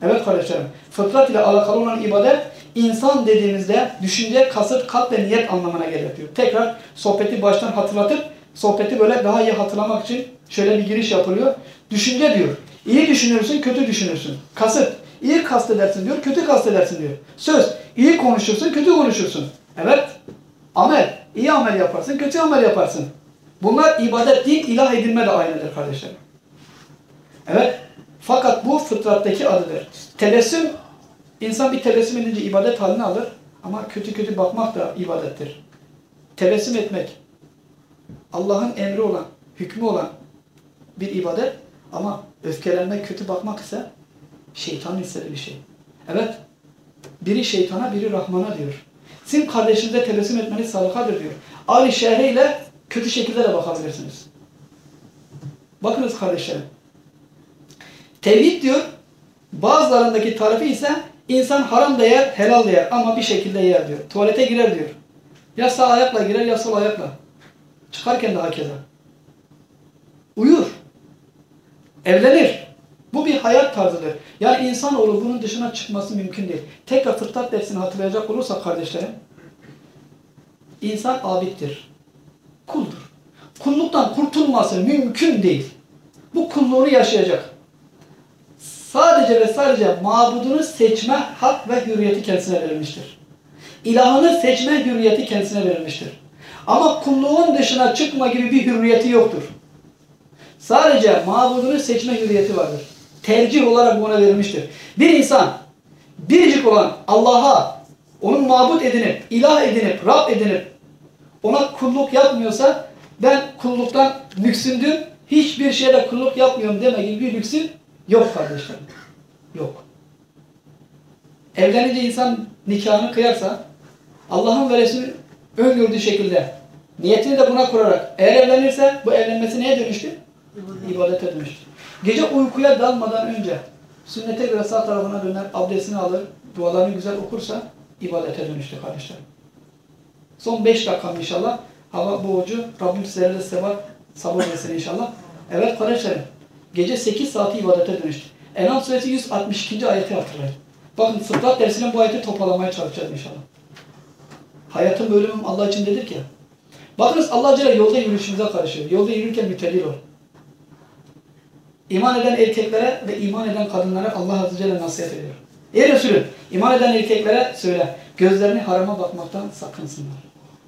Evet kardeşlerim, fıtrat ile alakalı olan ibadet insan dediğimizde düşünce, kasıt, kalp ve niyet anlamına geliyor. Tekrar sohbeti baştan hatırlatıp sohbeti böyle daha iyi hatırlamak için şöyle bir giriş yapılıyor. Düşünce diyor. İyi düşünürsün, kötü düşünürsün. Kasıt. iyi kastedersin diyor, kötü kastedersin diyor. Söz. iyi konuşursun, kötü konuşursun. Evet. Amel. iyi amel yaparsın, kötü amel yaparsın. Bunlar ibadet değil, ilah edilme de aynıdır kardeşlerim. Evet. Fakat fıtrattaki adıdır. Tebessüm, insan bir tebessüm edince ibadet haline alır. Ama kötü kötü bakmak da ibadettir. Tebessüm etmek, Allah'ın emri olan, hükmü olan bir ibadet ama öfkelenmek, kötü bakmak ise şeytanın istediği bir şey. Evet, biri şeytana, biri Rahman'a diyor. Sizin kardeşinize tebessüm etmeniz sadakadır diyor. Ali şehriyle kötü şekilde de bakabilirsiniz. Bakınız kardeşlerim. Tevhid diyor, bazılarındaki tarifi ise insan haram da yer, helal da yer ama bir şekilde yer diyor. Tuvalete girer diyor. Ya sağ ayakla girer ya sol ayakla. Çıkarken de hakeza. Uyur. Evlenir. Bu bir hayat tarzıdır. Yani insanoğlu bunun dışına çıkması mümkün değil. Tekrar fıtrat dersini hatırlayacak olursak kardeşlerim, insan abittir. Kuldur. Kulluktan kurtulması mümkün değil. Bu kulluğunu yaşayacak. Sadece ve sadece mabudunu seçme hak ve hürriyeti kendisine verilmiştir. İlahını seçme hürriyeti kendisine verilmiştir. Ama kulluğun dışına çıkma gibi bir hürriyeti yoktur. Sadece mabudunu seçme hürriyeti vardır. Tercih olarak buna verilmiştir. Bir insan biricik olan Allah'a onun mabut edinip, ilah edinip, Rab edinip ona kulluk yapmıyorsa ben kulluktan lüksündüm, hiçbir şeyde kulluk yapmıyorum deme gibi bir lüksün yok kardeşlerim. Yok. Evlenince insan nikahını kıyarsa Allah'ın ve Resulü öngördüğü şekilde niyetini de buna kurarak eğer evlenirse bu evlenmesi neye dönüştü? İbadete dönüştü. Gece uykuya dalmadan önce sünnete göre sağ tarafına döner, abdestini alır, dualarını güzel okursa ibadete dönüştü kardeşlerim. Son 5 dakikam inşallah. Hava boğucu. Rabbim sizlere de sebat, sabır versin inşallah. Evet kardeşlerim. Gece 8 saati ibadete dönüştü. Enam suresi 162. ayeti hatırlayın. Bakın fıtrat dersinin bu ayeti toparlamaya çalışacağız inşallah. Hayatım bölümüm Allah için dedik ya. Bakınız Allah Celle yolda yürüyüşümüze karışıyor. Yolda yürürken mütedir ol. İman eden erkeklere ve iman eden kadınlara Allah Azze Celle nasihat ediyor. Ey Resulüm, iman eden erkeklere söyle, gözlerini harama bakmaktan sakınsınlar.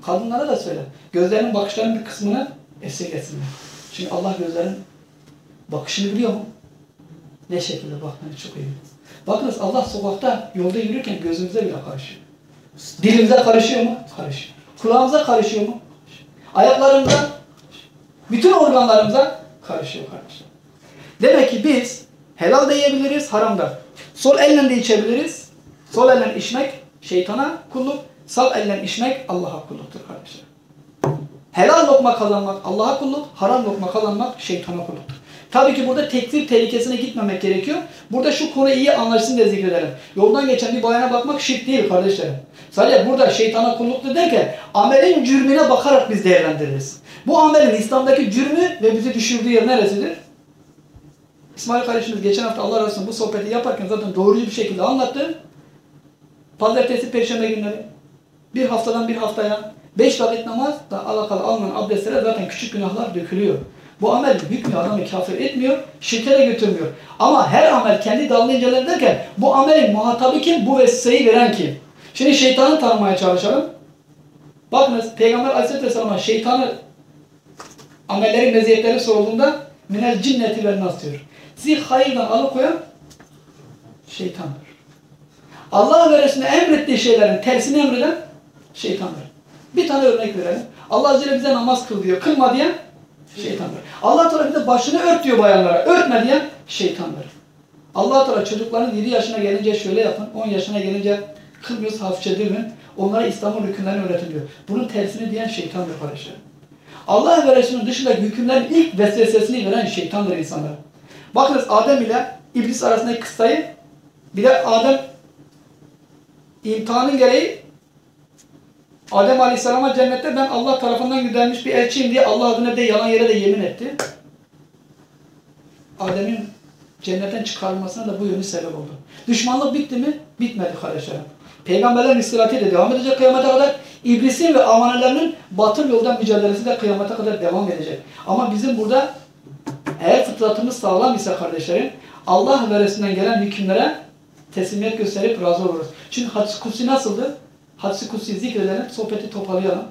Kadınlara da söyle, gözlerinin bakışlarının bir kısmını esirgesinler. Çünkü Allah gözlerin bakışını biliyor mu? Ne şekilde baktığını çok iyi. Bakınız Allah sokakta, yolda yürürken gözümüze bile karışıyor. Dilimize karışıyor mu? Karışıyor. Kulağımıza karışıyor mu? Ayaklarımıza, bütün organlarımıza karışıyor kardeşler. Demek ki biz helal da yiyebiliriz, haram da. Sol elle de içebiliriz. Sol elle içmek şeytana kulluk. Sağ elle içmek Allah'a kulluktur kardeşler. Helal lokma kazanmak Allah'a kulluk, haram lokma kazanmak şeytana kulluktur. Tabii ki burada tekfir tehlikesine gitmemek gerekiyor. Burada şu konu iyi anlaşılsın diye zikredelim. Yoldan geçen bir bayana bakmak şirk değil kardeşlerim. Sadece burada şeytana kulluktur derken amelin cürmüne bakarak biz değerlendiririz. Bu amelin İslam'daki cürmü ve bizi düşürdüğü yer neresidir? İsmail kardeşimiz geçen hafta Allah razı olsun bu sohbeti yaparken zaten doğrucu bir şekilde anlattı. Pazartesi, perşembe günleri. Bir haftadan bir haftaya. Beş vakit namaz da alakalı alınan abdestlere zaten küçük günahlar dökülüyor. Bu amel hükmü adamı kafir etmiyor, şirke de götürmüyor. Ama her amel kendi dalını inceler derken bu amelin muhatabı kim? Bu vesveseyi veren kim? Şimdi şeytanı tanımaya çalışalım. Bakınız Peygamber Aleyhisselatü Vesselam'a şeytanı amellerin meziyetleri sorulduğunda minel cinneti ve nas diyor. Sizi hayırdan alıkoyan şeytandır. Allah ve Resulüne emrettiği şeylerin tersini emreden şeytandır. Bir tane örnek verelim. Allah Azze bize namaz kıl diyor. Kılma diyen şeytandır. Allah Teala bize başını ört diyor bayanlara. Örtme diyen şeytandır. Allah Teala çocukların 7 yaşına gelince şöyle yapın. 10 yaşına gelince kılmıyoruz hafifçe dövün. Onlara İslam'ın hükümlerini öğretin diyor. Bunun tersini diyen şeytandır kardeşler. Allah ve Resulünün dışındaki hükümlerin ilk vesvesesini veren şeytandır insanlara. Bakınız Adem ile İblis arasındaki kıssayı bir de Adem imtihanın gereği Adem Aleyhisselam'a cennette ben Allah tarafından gönderilmiş bir elçiyim diye Allah adına de yalan yere de yemin etti. Adem'in cennetten çıkarılmasına da bu yönü sebep oldu. Düşmanlık bitti mi? Bitmedi kardeşlerim. Peygamberlerin istilati de devam edecek kıyamete kadar. İblisin ve amanelerinin batıl yoldan mücadelesi de kıyamete kadar devam edecek. Ama bizim burada eğer fıtratımız sağlam ise kardeşlerim Allah ve Resulünden gelen hükümlere teslimiyet gösterip razı oluruz. Çünkü hadis kutsi nasıldı? Hadis-i kutsi zikredelim, sohbeti toparlayalım.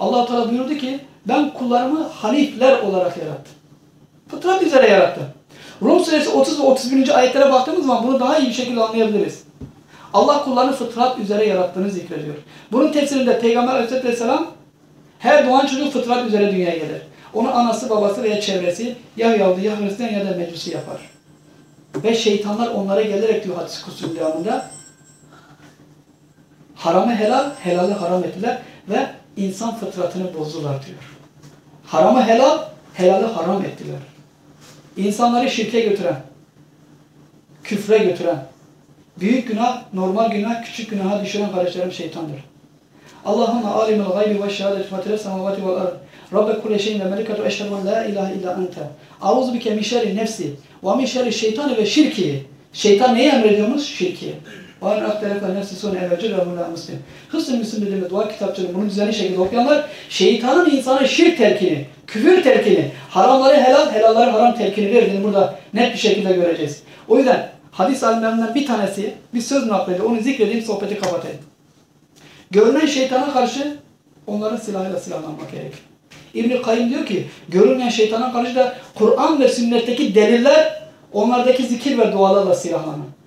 allah Teala buyurdu ki ben kullarımı hanifler olarak yarattım. Fıtrat üzere yarattım. Rum suresi 30 ve 31. ayetlere baktığımız zaman bunu daha iyi bir şekilde anlayabiliriz. Allah kullarını fıtrat üzere yarattığını zikrediyor. Bunun tefsirinde Peygamber Aleyhisselam her doğan çocuk fıtrat üzere dünyaya gelir. Onu anası, babası veya çevresi ya Yahudi ya Hristiyan ya da Mecusi yapar. Ve şeytanlar onlara gelerek diyor hadis kutsum devamında haramı helal, helali haram ettiler ve insan fıtratını bozdular diyor. Haramı helal, helali haram ettiler. İnsanları şirke götüren, küfre götüren, büyük günah, normal günah, küçük günaha düşüren kardeşlerim şeytandır. Allahümme alimul gaybi ve şehadet fatire semavati vel ard. Rabbe kulle şeyin ve melikatu eşhedü en la ilahe illa ente. Auzu bike min şerri nefsi ve min şerri şeytani ve şirki. Şeytan neyi emrediyormuş? Şirki. Ve en akterefle nefsi sonu evvelce rahullah muslim. Hısn dediğimiz dua kitapçıları bunu düzenli şekilde okuyanlar şeytanın insana şirk telkini, küfür telkini, haramları helal, helalları haram telkini verdiğini burada net bir şekilde göreceğiz. O yüzden hadis alimlerinden bir tanesi bir söz naklediyor. Onu zikredeyim, sohbeti kapatayım. Görünen şeytana karşı onların silahıyla silahlanmak gerekir. İbn-i Kayyum diyor ki, görünmeyen şeytana karşı da Kur'an ve sünnetteki deliller, onlardaki zikir ve dualarla silahlanın.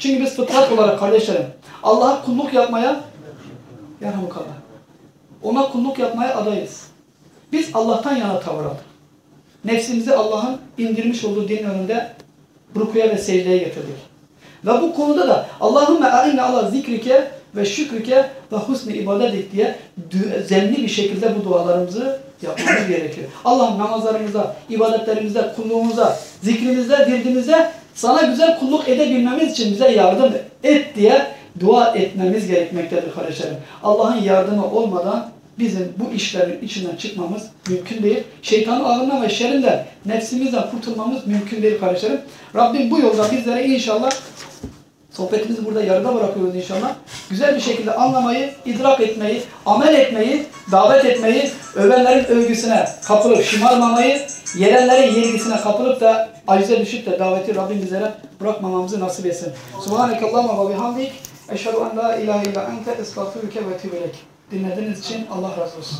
Çünkü biz fıtrat olarak kardeşlerim, Allah'a kulluk yapmaya, yarhamukallah, ona kulluk yapmaya adayız. Biz Allah'tan yana tavır aldık. Nefsimizi Allah'ın indirmiş olduğu din önünde rukuya ve secdeye getirdik. Ve bu konuda da Allahümme a'inne ala zikrike ve şükrike ve husni ibadetik diye zemli bir şekilde bu dualarımızı yapmamız gerekiyor. Allah'ım namazlarımızda, ibadetlerimizde, kulluğumuzda, zikrimizde, dirdimizde sana güzel kulluk edebilmemiz için bize yardım et diye dua etmemiz gerekmektedir kardeşlerim. Allah'ın yardımı olmadan bizim bu işlerin içinden çıkmamız mümkün değil. Şeytanın ağından ve şerrinden nefsimizden kurtulmamız mümkün değil kardeşlerim. Rabbim bu yolda bizlere inşallah Sohbetimizi burada yarıda bırakıyoruz inşallah. Güzel bir şekilde anlamayı, idrak etmeyi, amel etmeyi, davet etmeyi, övenlerin övgüsüne kapılıp şımarmamayı, yerenlerin yenilgisine kapılıp da acize düşüp de daveti Rabbim bizlere bırakmamamızı nasip etsin. Subhanekallahumma ve bihamdik. Eşhedü en la ilahe illa ente estağfurüke ve tübelek. Dinlediğiniz için Allah razı olsun.